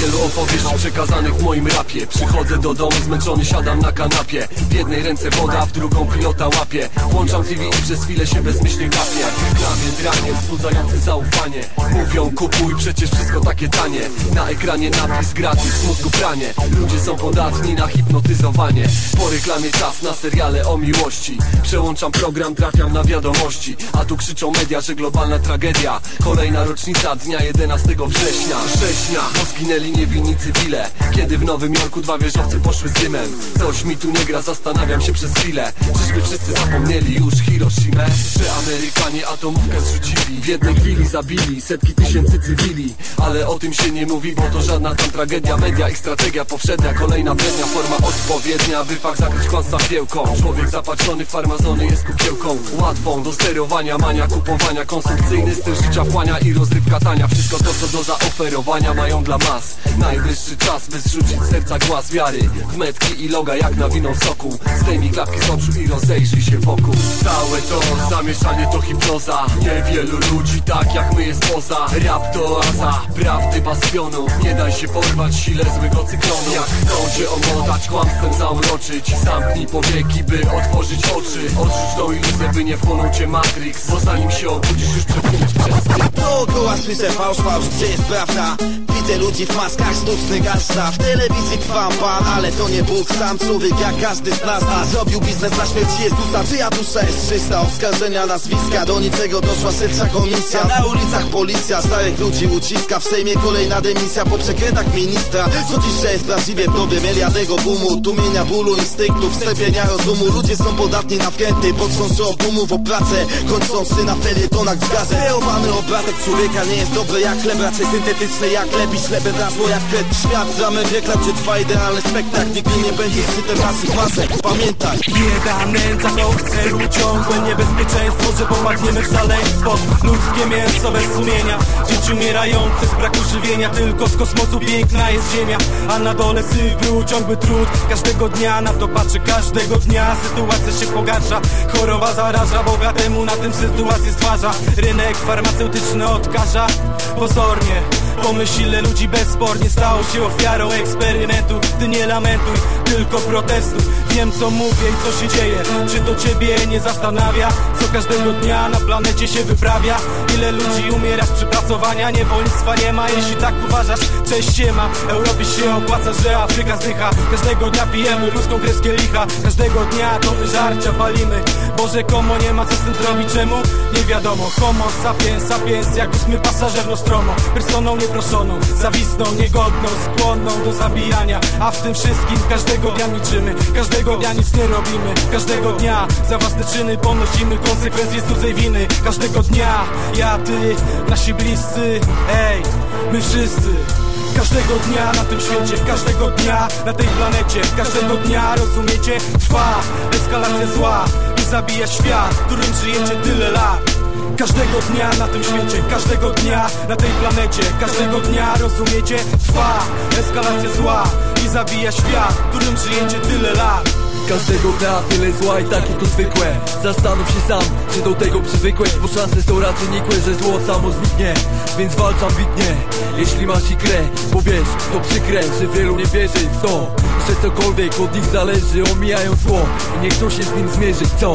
S5: wielu opowieści przekazanych w moim rapie. Przychodzę do domu, zmęczony siadam na kanapie. W jednej ręce woda, w drugą pilota łapie. Włączam TV i przez chwilę się bezmyślnie gapię. Klawię dranie, wzbudzający zaufanie. Mówią kupuj, przecież wszystko takie tanie. Na ekranie napis gratis, mózgu pranie. Ludzie są podatni na hipnotyzowanie. Po reklamie czas na seriale o miłości. Przełączam program, trafiam na wiadomości. A tu krzyczą media, że globalna tragedia. Kolejna rocznica dnia 11 września. Września, bo zginęli niewinni cywile Kiedy w Nowym Jorku dwa wieżowce poszły z dymem Coś mi tu nie gra, zastanawiam się przez chwilę. Czyżby wszyscy zapomnieli już Hiroshima? Że Amerykanie atomówkę zrzucili? W jednej chwili zabili setki tysięcy cywili. Ale o tym się nie mówi, bo to żadna tam tragedia. Media ich strategia powszednia, kolejna brednia Forma odpowiednia, by fakt zakryć kłamstwa piełką Człowiek zapatrzony w farmazony jest kukiełką. Łatwą do sterowania, mania kupowania. Konsumpcyjny styl życia wchłania i rozrywka tania. Wszystko to co do zaoferowania mają dla mas Najwyższy czas, by zrzucić serca głaz wiary. W metki i loga jak na winą soku. Zdejmij klapki z oczu i rozejrzyj się wokół. Całe to zamieszanie to hipnoza. Niewielu ludzi tak jak my jest poza. Rap to prawdy bastionu. Nie daj się porwać sile złego cyklonu Jak chcą cię omotać, kłamstwem zauroczyć Zamknij powieki, by otworzyć oczy. Odrzuć tą iluzję, by nie wchłonął cię Matrix. Bo zanim się obudzisz już przepłyniesz przez
S28: Dookoła słyszę fałsz, fałsz, gdzie jest prawda? Widzę ludzi w maskach, sztuczny gangsta. W telewizji trwam pan, ale to nie Bóg Sam człowiek jak każdy z nas. A zrobił biznes na śmierć Jezusa Czyja dusza jest czysta? Oskarżenia, nazwiska Do niczego doszła serca komisja. Na ulicach policja starych ludzi uciska. W Sejmie kolejna demisja po przekrętach ministra. Co dziś jest prawdziwie w dobie medialnego boomu Tłumienia bólu, instynktów, stepienia rozumu. Ludzie są podatni na wkręty Potrząsą obumów o pracę Kończący na felietonach z gazet. Kreowany obrazek człowieka nie jest dobry jak chleb Raczej syntetyczny jak chleb i ślepy rasło jak kret Świat z ramy reklam, gdzie trwa idealny spektakl Nigdy nie będzie szczytem naszych masek Pamiętaj.
S29: Bieda, nędza to celu ciągłe niebezpieczeństwo Że popadniemy w szaleństwo. Ludzkie mięso bez sumienia Dzieci umierające z braku żywienia Tylko z kosmosu piękna jest ziemia. A na dole cyklu ciągły trud Każdego dnia na to patrzy każdego dnia Sytuacja się pogarsza. Choroba zaraża Bogatemu na tym sytuację stwarza. Rynek farmaceutyczny odkaża Pozornie Pomyśl ile ludzi bezspornie stało się ofiarą eksperymentu. Ty nie lamentuj, tylko protestuj. Wiem co mówię i co się dzieje. Czy to ciebie nie zastanawia? Co każdego dnia na planecie się wyprawia? Ile ludzi umiera z przepracowania? Niewolnictwa nie ma, jeśli tak uważasz Cześć się ma, Europie się opłaca, że Afryka zdycha. Każdego dnia pijemy ludzką kreskę licha. Każdego dnia to żarcia palimy. Bo rzekomo nie ma co z tym zrobić, czemu? Nie wiadomo, homo sapiens, sapiens Jak ósmy pasażer Nostromo. Personą nieproszoną, zawistną, niegodną Skłonną do zabijania. A w tym wszystkim każdego dnia niczymy Każdego dnia nic nie robimy. Każdego dnia za własne czyny ponosimy konsekwencje cudzej winy. Każdego dnia ja, ty, nasi bliscy Ej, my wszyscy. Każdego dnia na tym świecie, każdego dnia na tej planecie. Każdego dnia, rozumiecie, trwa eskalacja zła. I zabija świat, którym żyjecie tyle lat Każdego dnia na tym świecie, każdego dnia na tej planecie Każdego dnia, rozumiecie, trwa eskalacja zła I zabija świat, którym żyjecie tyle lat
S5: Każdego dnia tyle zła i takie to zwykłe. Zastanów się sam, czy do tego przywykłeś Bo szanse są raczej nikłe, że zło samo zniknie Więc walcz ambitnie, jeśli masz ikrę Bo wiesz, to przykre, że wielu nie wierzy w to Że cokolwiek od nich zależy, omijają zło I nie chcą się z nim zmierzyć, co?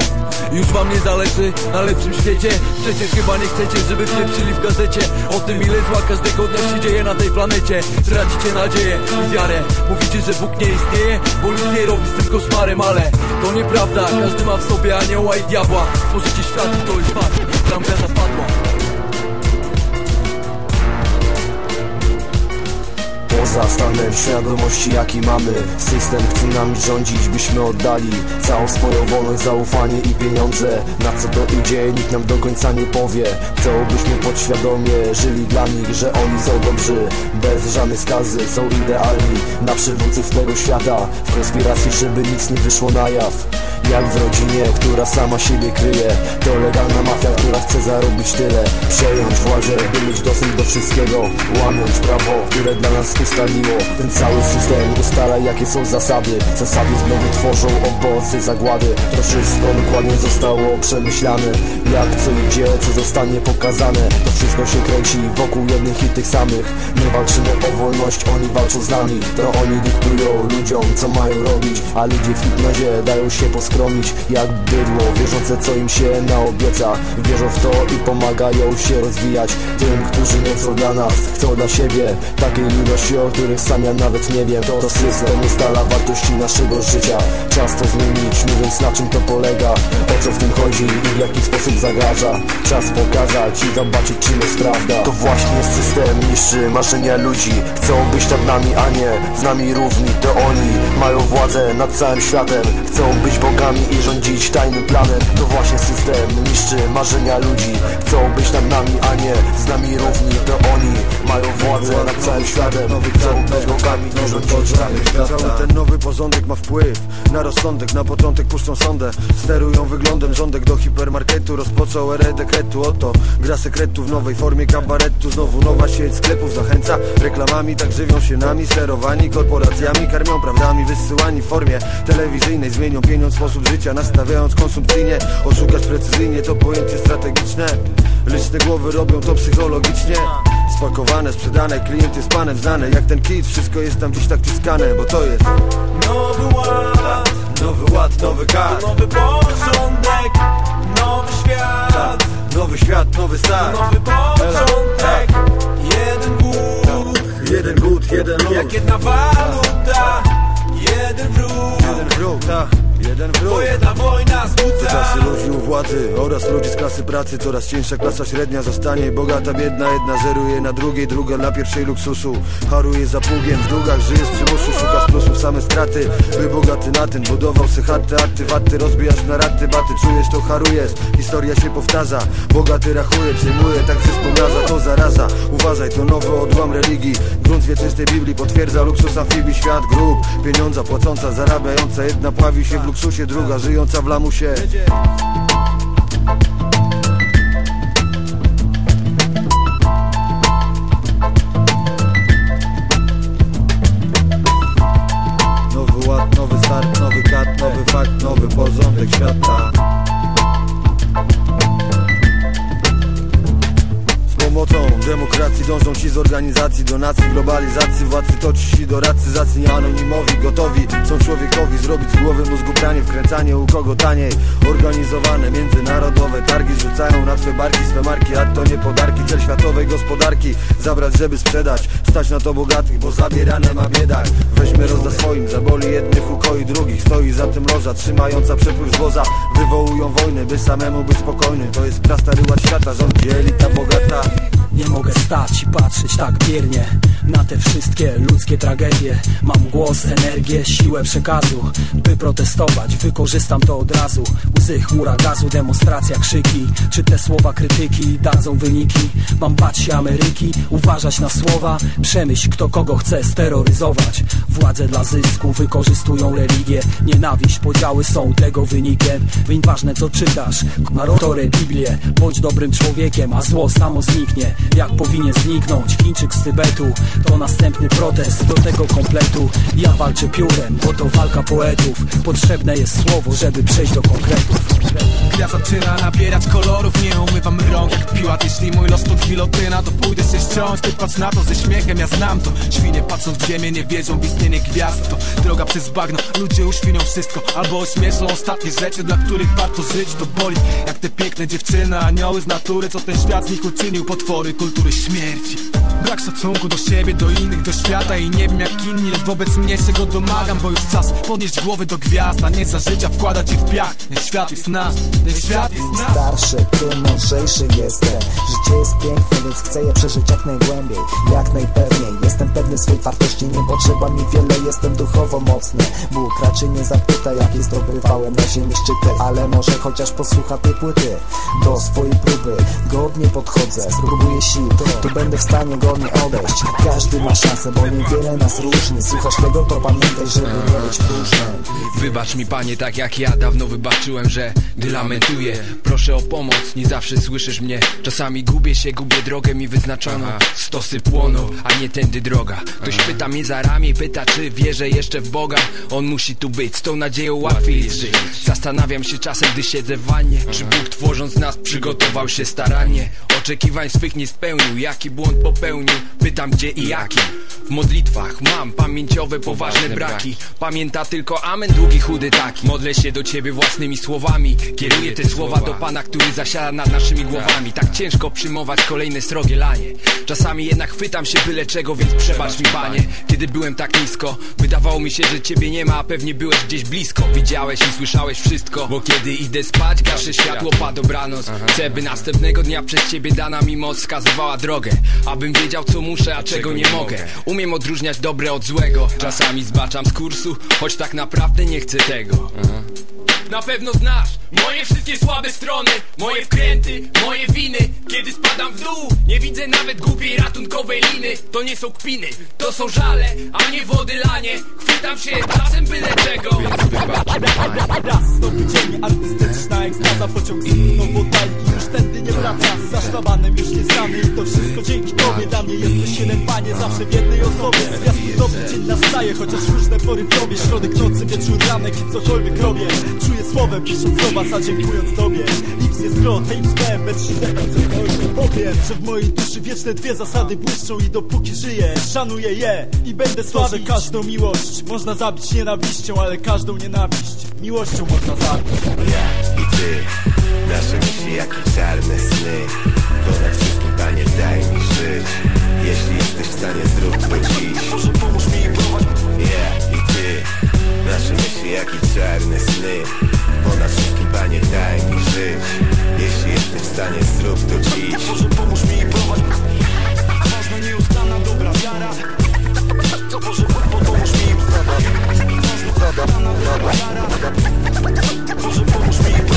S5: Już wam nie zależy na lepszym świecie? Przecież chyba nie chcecie, żeby wpieprzyli w gazecie O tym ile zła każdego dnia się dzieje na tej planecie. Tracicie nadzieję i wiarę. Mówicie, że Bóg nie istnieje, bo nie robi z tym koszmarem Ale to nieprawda, każdy ma w sobie anioła i diabła. Tworzycie świat i to jest fakt,
S17: poza stanem świadomości jaki mamy. System chce nami rządzić, byśmy oddali Całą swoją wolność, zaufanie i pieniądze. Na co to idzie, nikt nam do końca nie powie. Chcą byśmy podświadomie żyli dla nich, że oni są dobrzy. Bez żadnej skazy, są idealni. Na przywódców tego świata W konspiracji, żeby nic nie wyszło na jaw. Jak w rodzinie, która sama siebie kryje. To legalna mafia, która chce zarobić tyle. Przejąć władzę, by mieć dostęp do wszystkiego. Łamiąc prawo, które dla nas Ten cały system. Ustala jakie są zasady. Zasady znowu tworzą obozy zagłady. To wszystko dokładnie zostało przemyślane. Jak co idzie, co zostanie pokazane. To wszystko się kręci wokół jednych i tych samych. My walczymy o wolność, oni walczą z nami. To oni dyktują ludziom co mają robić. A ludzie w hipnozie dają się poskromić. Jak bydło Wierzące co im się naobieca. Wierzą w to i pomagają się rozwijać. Tym, którzy nie chcą dla nas, chcą dla siebie. Takiej ilości, o których sam ja nawet nie wiem To, system ustala wartości naszego życia. Czas to zmienić, mówiąc na czym to polega O co w tym chodzi i w jaki sposób zagraża. Czas pokazać i zobaczyć czym jest prawda. To właśnie system niszczy marzenia ludzi. Chcą być nad nami, a nie z nami równi. To oni mają władzę nad całym światem. Chcą być bogami i rządzić tajnym planem. To właśnie system niszczy marzenia ludzi. Chcą być nad nami, a nie z nami równi. To oni mają władzę nad całym światem
S30: Cały ten nowy porządek ma wpływ na rozsądek Na początek puszczą sondę, sterują wyglądem Rządek do hipermarketu rozpoczął erę dekretu. Oto gra sekretu w nowej formie kabaretu. Znowu nowa sieć sklepów zachęca. Reklamami Tak żywią się nami, sterowani korporacjami. Karmią prawdami, wysyłani w formie telewizyjnej. Zmienią pieniądz sposób życia, nastawiając konsumpcyjnie. Oszukać precyzyjnie to pojęcie strategiczne. Liczne głowy robią to psychologicznie Spakowane, sprzedane, klient jest panem znany Jak ten kit, wszystko jest tam dziś tak ciskane Bo to jest
S29: Nowy ład,
S30: nowy ład, nowy
S29: to nowy porządek, nowy świat.
S30: Nowy świat, nowy start.
S29: Nowy początek, jeden głód.
S30: Jeden głód, jeden lud.
S29: Jak jedna waluta, jeden wróg.
S30: Jeden wróg, tak, jeden wróg
S29: Bo jedna wojna
S30: To
S29: zbudza
S30: czasy ludzi u władzy oraz ludzi z klasy pracy. Coraz cięższa klasa średnia zostanie bogata, biedna Jedna żeruje na drugiej, druga na pierwszej luksusu. Haruje za pługiem, w długach żyje z przymusu. Szukasz plusów, same straty, by bogaty na ten Budował se chaty, arty, waty, rozbijasz na raty Baty, czujesz to, harujesz, historia się powtarza. Bogaty rachuje, przyjmuje, tak zysk pomnaża To zaraza, uważaj, to nowy odłam religii. Grunt wieczystej Biblii potwierdza luksus amfibii. Świat grup, pieniądza płacąca, zarabiająca. Jedna pławi się w luksusie, druga żyjąca w lamusie Nowy ład, nowy start, nowy kat, nowy fakt, nowy porządek świata. Z pomocą demokracji dążą ci z organizacji Donacji, globalizacji, toczy ci doradcy Zacy nieanonimowi, gotowi są człowiekowi Zrobić z głowy mózgu pranie, wkręcanie u kogo taniej. Organizowane międzynarodowe targi Rzucają na twe barki swe marki A to nie podarki, cel światowej gospodarki Zabrać, żeby sprzedać, stać na to bogatych Bo zabierane ma biedak Weźmy rozda swoim, zaboli jednych, ukoi drugich. Stoi za tym loża, trzymająca przepływ zboża Wywołują wojny, by samemu być spokojny. To jest prastary ład świata, rządzi elita bogata.
S31: Nie mogę stać i patrzeć tak biernie Na te wszystkie ludzkie tragedie Mam głos, energię, siłę przekazu By protestować, wykorzystam to od razu. Łzy, chmura gazu, demonstracja, krzyki. Czy te słowa krytyki dadzą wyniki? Mam bać się Ameryki, uważać na słowa. Przemyśl, kto kogo chce steroryzować. Władze dla zysku wykorzystują religię. Nienawiść, podziały są tego wynikiem. Więc ważne co czytasz, Marotorę, Biblię. Bądź dobrym człowiekiem, a zło samo zniknie. Jak powinien zniknąć Chińczyk z Tybetu To następny protest do tego kompletu. Ja walczę piórem, bo to walka poetów. Potrzebne jest słowo, żeby przejść do konkretów.
S26: Gra zaczyna nabierać kolorów Nie umywam rąk jak piłat. Jeśli mój los to gilotyna To pójdę się ściąć. Ty patrz na to ze śmiechem, ja znam to. Świnie patrzą w ziemię, nie wierzą w istnienie gwiazd. To droga przez bagno, ludzie uświnią wszystko. Albo ośmieszą ostatnie rzeczy Dla których warto żyć. To boli jak te piękne dziewczyny Anioły z natury, co ten świat z nich uczynił? Potwory kultury śmierci
S32: Brak szacunku do siebie, do innych, do świata I nie wiem jak inni, lecz wobec mnie czego domagam Bo już czas podnieść głowy do gwiazd A nie za życia wkładać je w piach. Świat jest nasz, ten świat jest nasz.
S33: Starszy, ty mądrzejszy jestem Życie jest piękne, więc chcę je przeżyć jak najgłębiej Jak najpewniej, jestem pewny swojej wartości Nie potrzeba mi wiele, jestem duchowo mocny. Bóg raczej nie zapyta, jak jest dobrywałem na ziemi szczyty Ale może chociaż posłucha tej płyty Do swojej próby, godnie podchodzę Spróbuję sił, to będę w stanie godnie odejść. Każdy ma szansę, bo niewiele nas różni. Słuchasz tego, to pamiętaj, żeby nie być próżnym.
S24: Wybacz mi panie, tak jak ja dawno wybaczyłem, że gdy lamentuję Proszę o pomoc, nie zawsze słyszysz mnie. Czasami gubię się, gubię drogę mi wyznaczoną Stosy płoną, a nie tędy droga. Ktoś pyta mnie za ramię, pyta czy wierzę jeszcze w Boga. On musi tu być, z tą nadzieją łatwiej żyć. Zastanawiam się czasem, gdy siedzę w wannie Czy Bóg tworząc nas przygotował się starannie Oczekiwań swych nie spełnił, jaki błąd popełnił. Pytam gdzie i jaki. W modlitwach mam pamięciowe poważne braki. Pamięta tylko amen długi chudy taki. Modlę się do ciebie własnymi słowami. Kieruję te słowa do Pana, który zasiada nad naszymi głowami. Tak ciężko przyjmować kolejne srogie lanie. Czasami jednak chwytam się byle czego, więc przebacz mi panie. Kiedy byłem tak nisko Wydawało mi się, że ciebie nie ma, a pewnie byłeś gdzieś blisko. Widziałeś i słyszałeś wszystko Bo kiedy idę spać, gaszę światło, pa dobranoc Chcę by następnego dnia przez ciebie dana mi moc wskazywała drogę Abym wiedział co muszę, a czego nie mogę. Umiem odróżniać dobre od złego. Czasami zbaczam z kursu, choć tak naprawdę nie chcę tego. Na pewno znasz moje wszystkie słabe strony Moje wkręty, moje winy. Kiedy spadam w dół Nie widzę nawet głupiej ratunkowej liny. To nie są kpiny, to są żale A nie wody lanie. Chwytam się czasem byle czego.
S34: Raz znowu dzień artystyczna ekstaza Pociąg już tędy nie wraca. Zaszlabanem już nie znany i to wszystko dzięki tobie Dla mnie jesteś jeden panie, zawsze w jednej osobie. Zwiastun dobry dzień nastaje, chociaż różne pory w tobie. Środek nocy, wieczór, ranek i cokolwiek robię. Czuję słowem, pisząc do was, a dziękując tobie. Lips jest grot, hate spam, bez co powiem Że w mojej duszy wieczne dwie zasady błyszczą I dopóki żyję, szanuję je I będę sławę każdą miłość Można zabić nienawiścią, ale każdą nienawiść Miłością można zabić.
S35: i ty Nasze myśli jak i czarne sny. Ponad wszystkim panie daj mi żyć. Jeśli jesteś w stanie zrób to dziś. Proszę pomóż mi prowadź Ja i ty Nasze myśli jak i czarne sny. Ponad wszystkim panie daj mi żyć. Jeśli jesteś w stanie zrób to dziś. Proszę pomóż mi prowadź Ważna nieustanna dobra wiara. To Boże pomóż mi Ważna dobra wiara. Boże pomóż mi co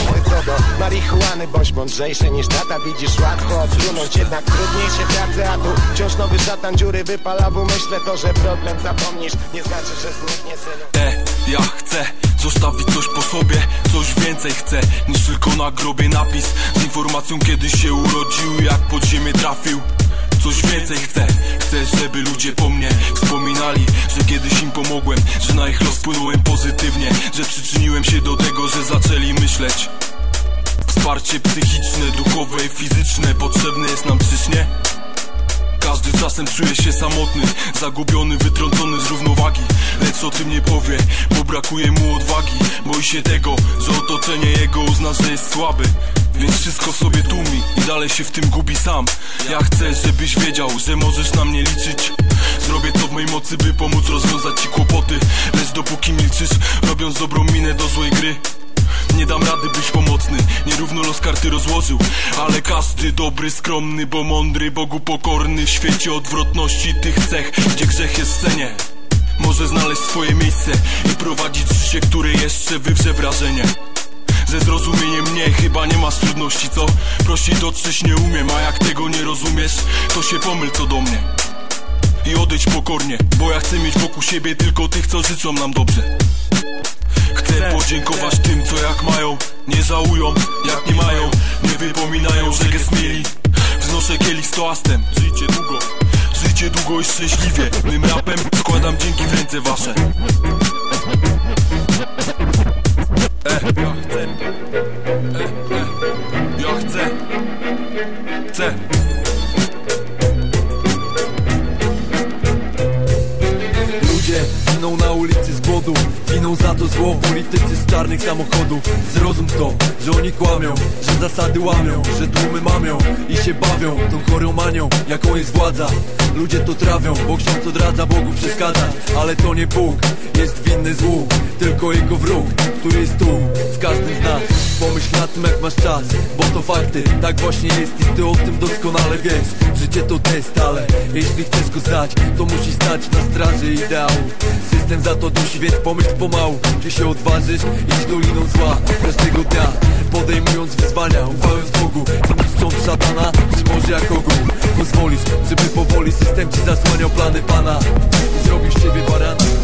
S35: do marihuany Bądź mądrzejszy niż tata Widzisz łatwo odplunąć Jednak trudniejsze prace A tu wciąż nowy szatan dziury wypala w umyśle To, że problem zapomnisz. Nie znaczy, że zniknie synu.
S36: E, ja chcę zostawić coś po sobie Coś więcej chcę niż tylko na grobie napis. Z informacją kiedy się urodził Jak pod ziemię trafił. Coś więcej chcę, chcę, żeby ludzie po mnie wspominali Że kiedyś im pomogłem, że na ich los wpłynąłem pozytywnie Że przyczyniłem się do tego, że zaczęli myśleć Wsparcie psychiczne, duchowe i fizyczne. Potrzebne jest nam czyż nie? Każdy czasem czuje się samotny, zagubiony, wytrącony z równowagi. Lecz o tym nie powie, bo brakuje mu odwagi. Boi się tego, że otoczenie jego uzna, że jest słaby więc wszystko sobie tłumi i dalej się w tym gubi sam. Ja chcę, żebyś wiedział, że możesz na mnie liczyć. Zrobię co w mojej mocy, by pomóc rozwiązać ci kłopoty. Lecz dopóki milczysz, robiąc dobrą minę do złej gry nie dam rady być pomocny, nierówno los karty rozłożył. Ale każdy dobry, skromny, bo mądry, Bogu pokorny. W świecie odwrotności tych cech, gdzie grzech jest w scenie Może znaleźć swoje miejsce i prowadzić życie, które jeszcze wywrze wrażenie. Ze zrozumieniem mnie chyba nie masz trudności, co? Prościej dotrzeć nie umiem, a jak tego nie rozumiesz To się pomyl co do mnie. I odejdź pokornie, bo ja chcę mieć wokół siebie tylko tych, co życzą nam dobrze Chcę podziękować tym, co jak mają. Nie żałują, jak nie mają. Nie wypominają, że gest mieli. Wznoszę kielich z toastem. Żyjcie długo, żyjcie długo i szczęśliwie. Tym rapem składam dzięki w ręce wasze. E, ja chcę. E, e, ja chcę. Chcę.
S5: Ludzie giną na ulicy z głodu Giną to zło politycy z czarnych samochodów. Zrozum to, że oni kłamią Że zasady łamią, że tłumy mamią I się bawią tą chorą manią, jaką jest władza. Ludzie to trawią, bo ksiądz odradza Bogu przeszkadzać. Ale to nie Bóg, jest winny złu Tylko jego wróg, który jest tu Z każdym z nas. Pomyśl nad tym jak masz czas, bo to fakty Tak właśnie jest i ty o tym doskonale wiesz. Życie to test, ale jeśli chcesz go zdać To musisz stać na straży ideałów System za to dusi, więc pomyśl pomału Czy się odważysz iść doliną zła Każdego dnia. Podejmując wyzwania Ufając Bogu, niszcząc szatana Czy może jak ogół. Pozwolisz, żeby powoli system ci zasłaniał plany Pana. I zrobił ciebie barana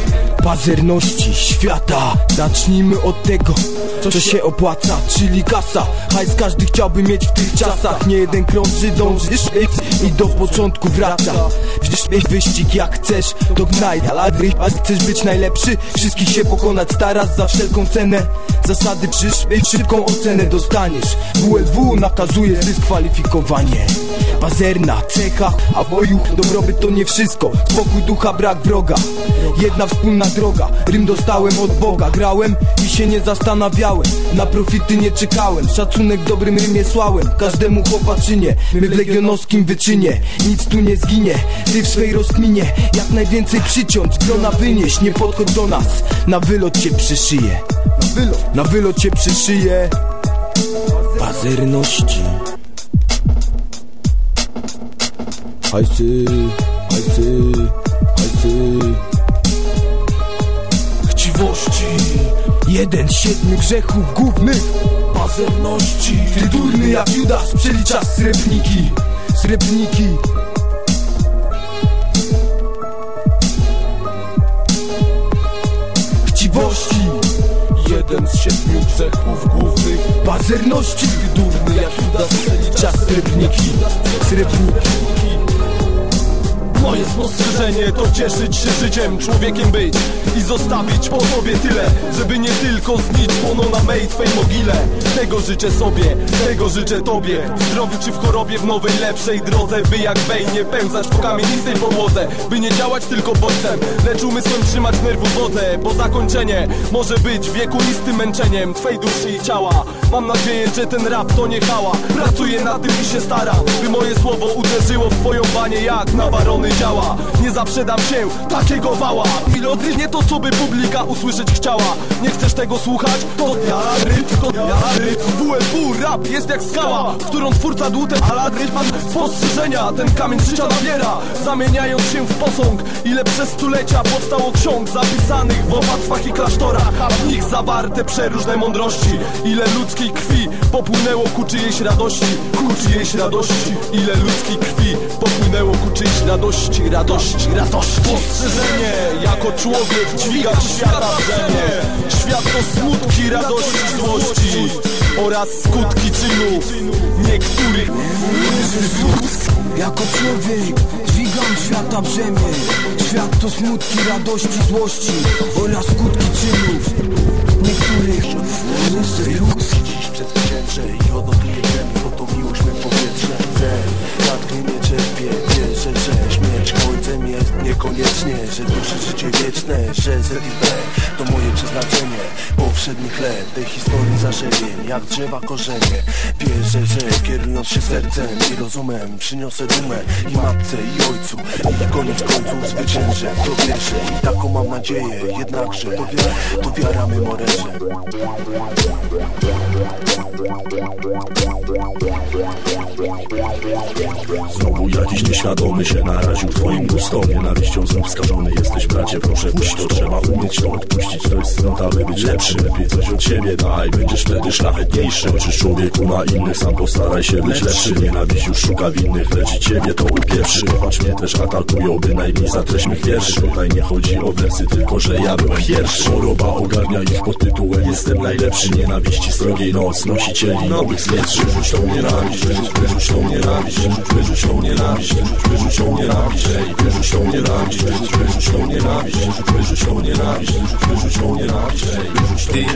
S37: Pazerności świata. Zacznijmy od tego, co się opłaca Czyli kasa. Hajs każdy chciałby mieć w tych czasach. Nie jeden krąży, dążysz i do początku wraca. Wzisz wyścig jak chcesz, to gnaj. Ale chcesz być najlepszy, wszystkich się pokonać. Starasz za wszelką cenę Zasady przyszłej, szybką ocenę dostaniesz. WLW nakazuje dyskwalifikowanie Pazerna cecha, a boju dobrobyt to nie wszystko. Spokój ducha, brak wroga. Jedna wspólna droga. Rym dostałem od Boga. Grałem i się nie zastanawiałem. Na profity nie czekałem. Szacunek w dobrym rymie słałem. Każdemu chłopaczynie. My w legionowskim wyczynie. Nic tu nie zginie. Ty w swej rozkminie. Jak najwięcej przyciąć. Grona wynieś. Nie podchodź do nas. Na wylot cię przyszyję. Na wylot. Na wylot cię przyszyję. Pazerności. Hajsy Hajsy Hajsy Chciwości Jeden z siedmiu grzechów głównych Pazerności Ty durny jak Judasz Przeliczasz srebrniki. Srebrniki. Chciwości. Jeden z siedmiu grzechów głównych Pazerności Ty durny jak Judasz Przeliczasz srebrniki. Srebrniki
S29: Moje spostrzeżenie to cieszyć się życiem, człowiekiem być I zostawić po sobie tyle, żeby nie tylko znić płoną na mej twej mogile. Tego życzę sobie, tego życzę tobie W zdrowiu czy w chorobie, w nowej, lepszej drodze By jak wej nie pełzać po kamienistej podłodze By nie działać tylko bodźcem, lecz umysłem trzymać nerwu wodze Bo zakończenie może być wiekunistym męczeniem Twej duszy i ciała. Mam nadzieję, że ten rap to nie hała. Pracuję nad tym i się staram, by moje słowo uderzyło w twoją banie jak na barony działa. Nie zaprzedam się takiego wała. Milody nie to co by publika usłyszeć chciała. Nie chcesz tego słuchać? To ja ryb, to ja ryb WLW rap jest jak skała Którą twórca dłutem ala mam spostrzeżenia. Ten kamień życia nabiera Zamieniając się w posąg. Ile przez stulecia powstało ksiąg Zapisanych w opactwach i klasztorach A w nich zawarte przeróżne mądrości. Ile ludzkiej krwi popłynęło ku czyjejś radości. Ku czyjejś radości. Ile ludzkiej krwi popłynęło ku czyjejś radości radości, radości, radości. Postrzeżenie, jako człowiek dźwigasz świata brzemię Świat to smutki, radości, złości Oraz skutki czynów niektórych.
S37: Jako człowiek dźwigam świata brzemię Świat to smutki, radości, złości Oraz skutki czynów niektórych.
S35: Dziś przezwyciężę i odnotuję gremię Bo to miłość my powietrze. Zer, końcem jest Niekoniecznie, że duszy życie wieczne Że Z i B to moje przeznaczenie. Powszednich lat tej historii zażewiem Jak drzewa korzenie. Wierzę, że kierując się sercem i rozumem Przyniosę dumę i matce i ojcu. I koniec końców zwyciężę To wierzę. I taką mam nadzieję Jednakże to, wi to wiara mym orężem
S38: Znowu jakiś nieświadomy się naraził twoim gustom Nienawiścią znów skażony jesteś bracie Proszę puść to, trzeba umieć to odpuścić To jest cnota, by być lepszy. Lepiej coś od siebie daj, będziesz wtedy szlachetniejszy. Oczysz człowieku na innych, sam postaraj się być lepszy. Nienawiść już szuka winnych, lecz i ciebie to upieprzy. Popatrz mnie też atakują, bynajmniej za treść mych wierszy. Tutaj nie chodzi o wersy, tylko że ja byłem pierwszy. Choroba ogarnia ich pod tytułem Jestem najlepszy, nienawiści srogiej noc Nosicieli nowych zmierzch Wyrzuć tą nienawiść, wyrzuć tą nienawiść Wyrzuć tą nienawiść, wyrzuć tą nienawiść Ej, wyrzuć tą nienawiść, nienawiść Wyrzuć tą
S39: Ty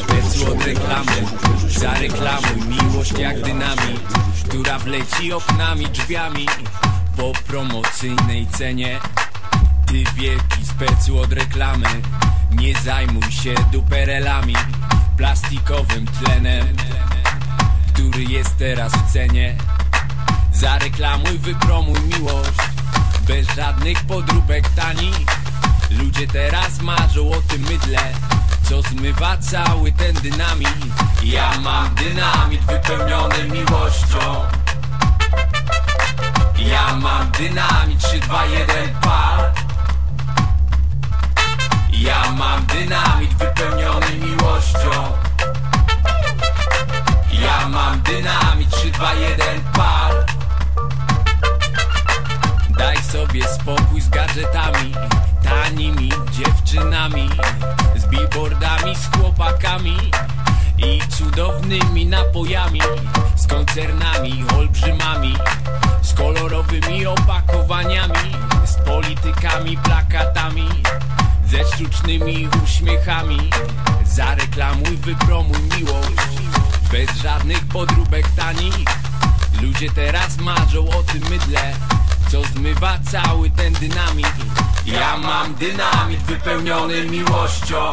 S39: specu od reklamy Zareklamuj miłość jak dynamit Która wleci oknami, drzwiami Po promocyjnej cenie Ty wielki specu od reklamy Nie zajmuj się duperelami
S24: Plastikowym tlenem Który jest teraz w cenie Zareklamuj, wypromuj miłość Bez żadnych podróbek tanich Ludzie teraz marzą o tym mydle Co zmywa cały ten dynamit. Ja mam dynamit wypełniony miłością. Ja mam dynamit 3, 2, 1, pal Ja mam dynamit wypełniony miłością. Ja mam dynamit 3, 2, 1, pal Daj sobie spokój z gadżetami Tanimi dziewczynami Z billboardami, z chłopakami I cudownymi napojami Z koncernami, olbrzymami Z kolorowymi opakowaniami Z politykami, plakatami Ze sztucznymi uśmiechami. Zareklamuj, wypromuj miłość. Bez żadnych podróbek tanich Ludzie teraz marzą o tym mydle Co zmywa cały ten dynamit. Ja mam dynamit wypełniony miłością.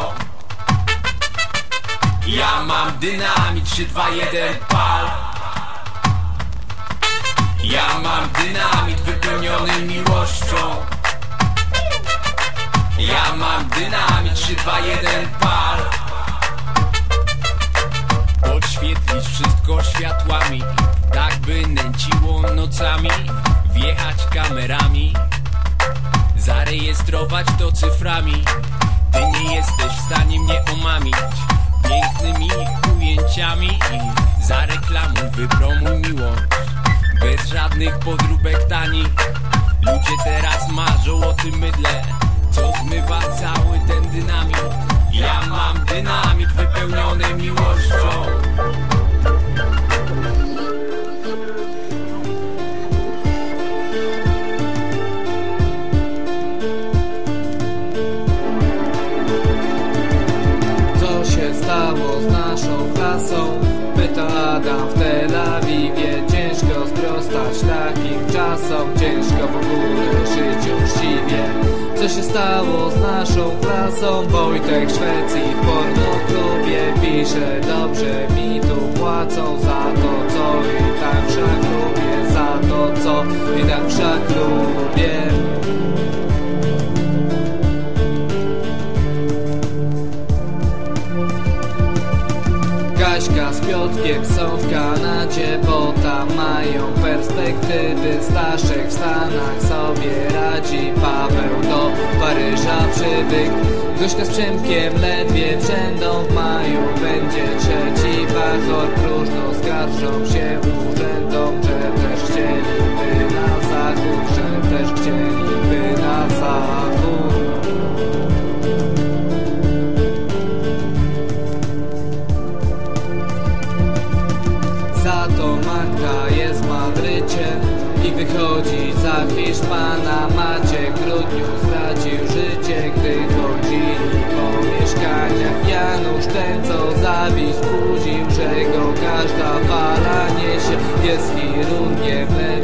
S24: Ja mam dynamit 3, 2, 1, pal. Ja mam dynamit wypełniony miłością. Ja mam dynamit 3, 2, 1, pal. Podświetlić wszystko światłami Tak by nęciło nocami Wjechać kamerami Zarejestrować to cyframi. Ty nie jesteś w stanie mnie omamić Pięknymi ujęciami Zareklamuj, wypromuj miłość. Bez żadnych podróbek tanich Ludzie teraz marzą o tym mydle Co zmywa cały ten dynamit. Ja mam dynamit wypełniony miłością
S40: Adam w Tel Awiwie Ciężko sprostać takim czasom Ciężko w ogóle żyć uczciwie Co się stało z naszą klasą? Wojtek Szwecji w pornoklubie Pisze, dobrze mi tu płacą Za to co i tak wszak lubię Za to co i tak wszak lubię Kaśka z Piotkiem są w Kanadzie, bo tam mają perspektywy. Staszek w Stanach sobie radzi, Paweł do Paryża przybyk Gośka z Przemkiem ledwie przędą w maju. Będzie trzeci wachor, próżno skarżą się urzędom Że też chcieliby na zachód, że też chcieliby za Hiszpana Maciek w grudniu stracił życie, gdy chodzili po mieszkaniach. Janusz ten co zawiść budził, że go każda fala niesie. Jest chirurgiem, leczy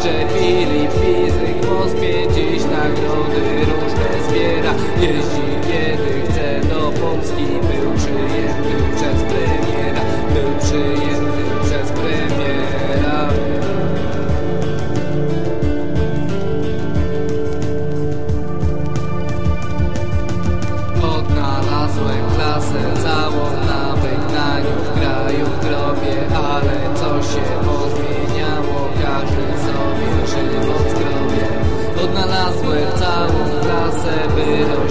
S40: Jeszcze Filip Fizyk Moskwie Dziś nagrody różne zbiera. Jeździ kiedy chce do Polski Był przyjęty przez premiera Był przyjęty Odnalazłem całą klasę wyrośniętą i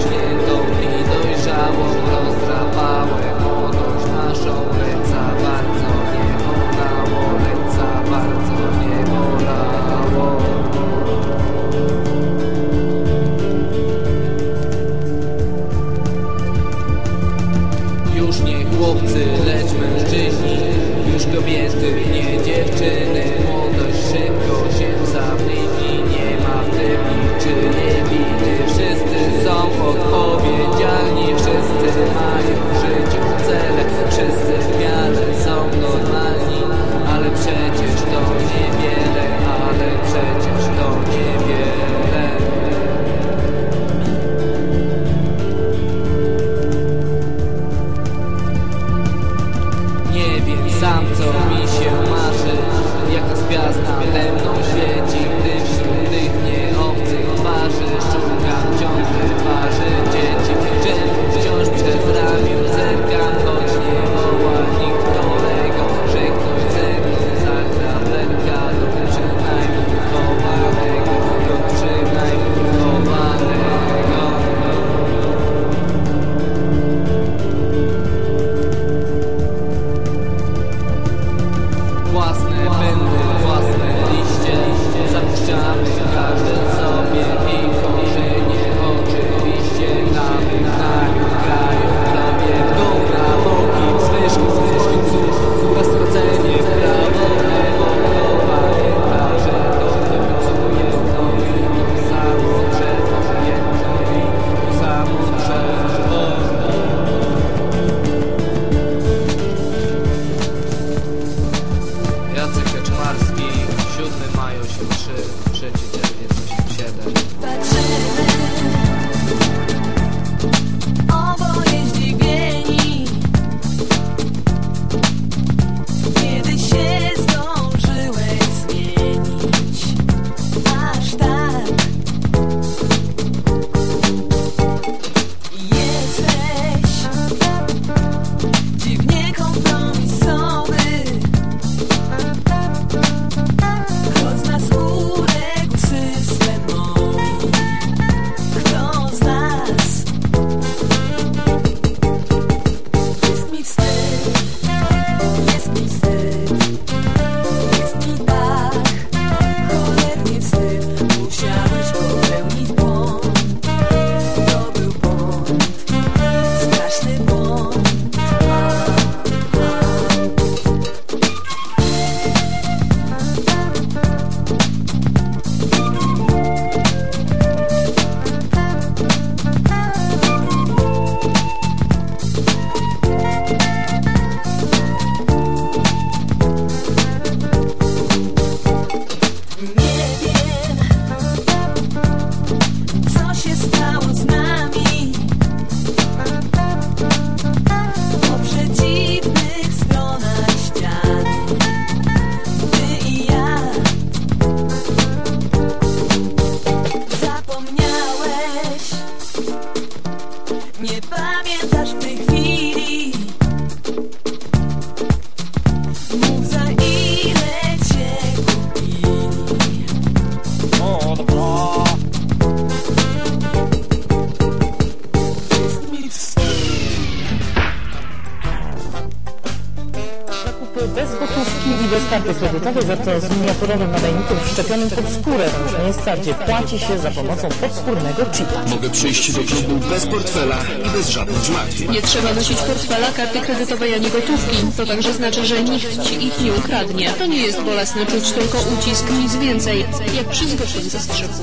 S41: to z
S42: miniaturowym nadajnikiem wszczepionym pod skórę w miejsca, gdzie płaci się za pomocą podskórnego chipa.
S11: Mogę przyjść do klubu bez portfela i bez żadnych zmartwień.
S43: Nie trzeba nosić portfela, karty kredytowej ani gotówki. To także znaczy, że nikt ci ich nie ukradnie. To nie jest bolesne czuć, tylko ucisk, nic więcej. Jak przy zgłoszeniu zastrzepu.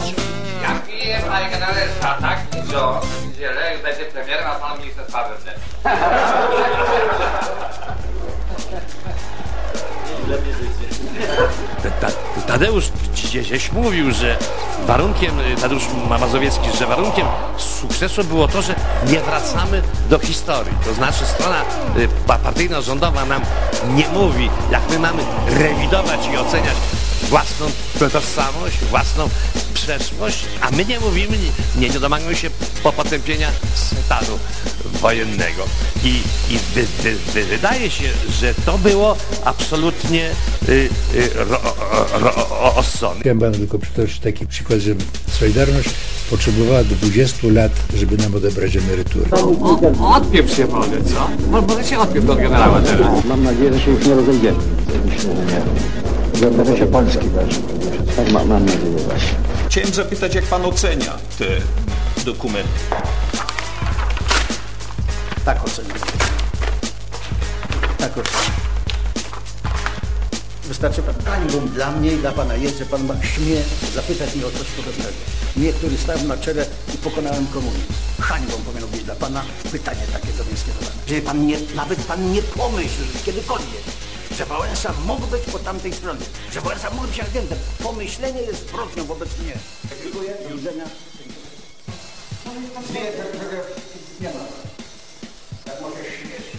S44: Ja piję, panie generale, tak? W niedzielę będzie premiera, a pan minister sprawy
S45: Ta- ta- Tadeusz gdzieś mówił, że warunkiem, Tadeusz Mazowiecki, że warunkiem sukcesu było to, że nie wracamy do historii. To znaczy strona y, pa- partyjno-rządowa nam nie mówi, jak my mamy rewidować i oceniać własną tożsamość, własną przeszłość, a my nie mówimy, nie, nie domagamy się po- potępienia stanu wojennego. I, i wy, wy, wy, wydaje się, że to było absolutnie y, y, ro, ro, ro, rozsądne.
S46: Chciałem panu tylko przytoczyć taki przykład, że Solidarność potrzebowała 20 lat, żeby nam odebrać emeryturę.
S44: Odpieprz się może, co? Może, się odpieprz od generała teraz.
S47: Mam nadzieję, że się już nie rozejdziemy. W interesie Polski też. Tak ma, mam nadzieję właśnie.
S48: Chciałem zapytać, jak pan ocenia te dokumenty?
S47: Tak oceniam. Tak oceniam. Wystarczy pan hańbą dla mnie i dla pana jest, że pan ma śmie zapytać mnie o coś podobnego. Mnie, który stałem na czele i pokonałem komunizm. Hańbą powinno być dla pana pytanie takie do mnie skierowane. Że pan nie, nawet pan nie pomyśl kiedykolwiek, że Wałęsa mógł być po tamtej stronie, że Wałęsa mógł być agentem. Pomyślenie jest zbrodnią wobec mnie. Dziękuję, do widzenia. Nie, nie ma. Tak może.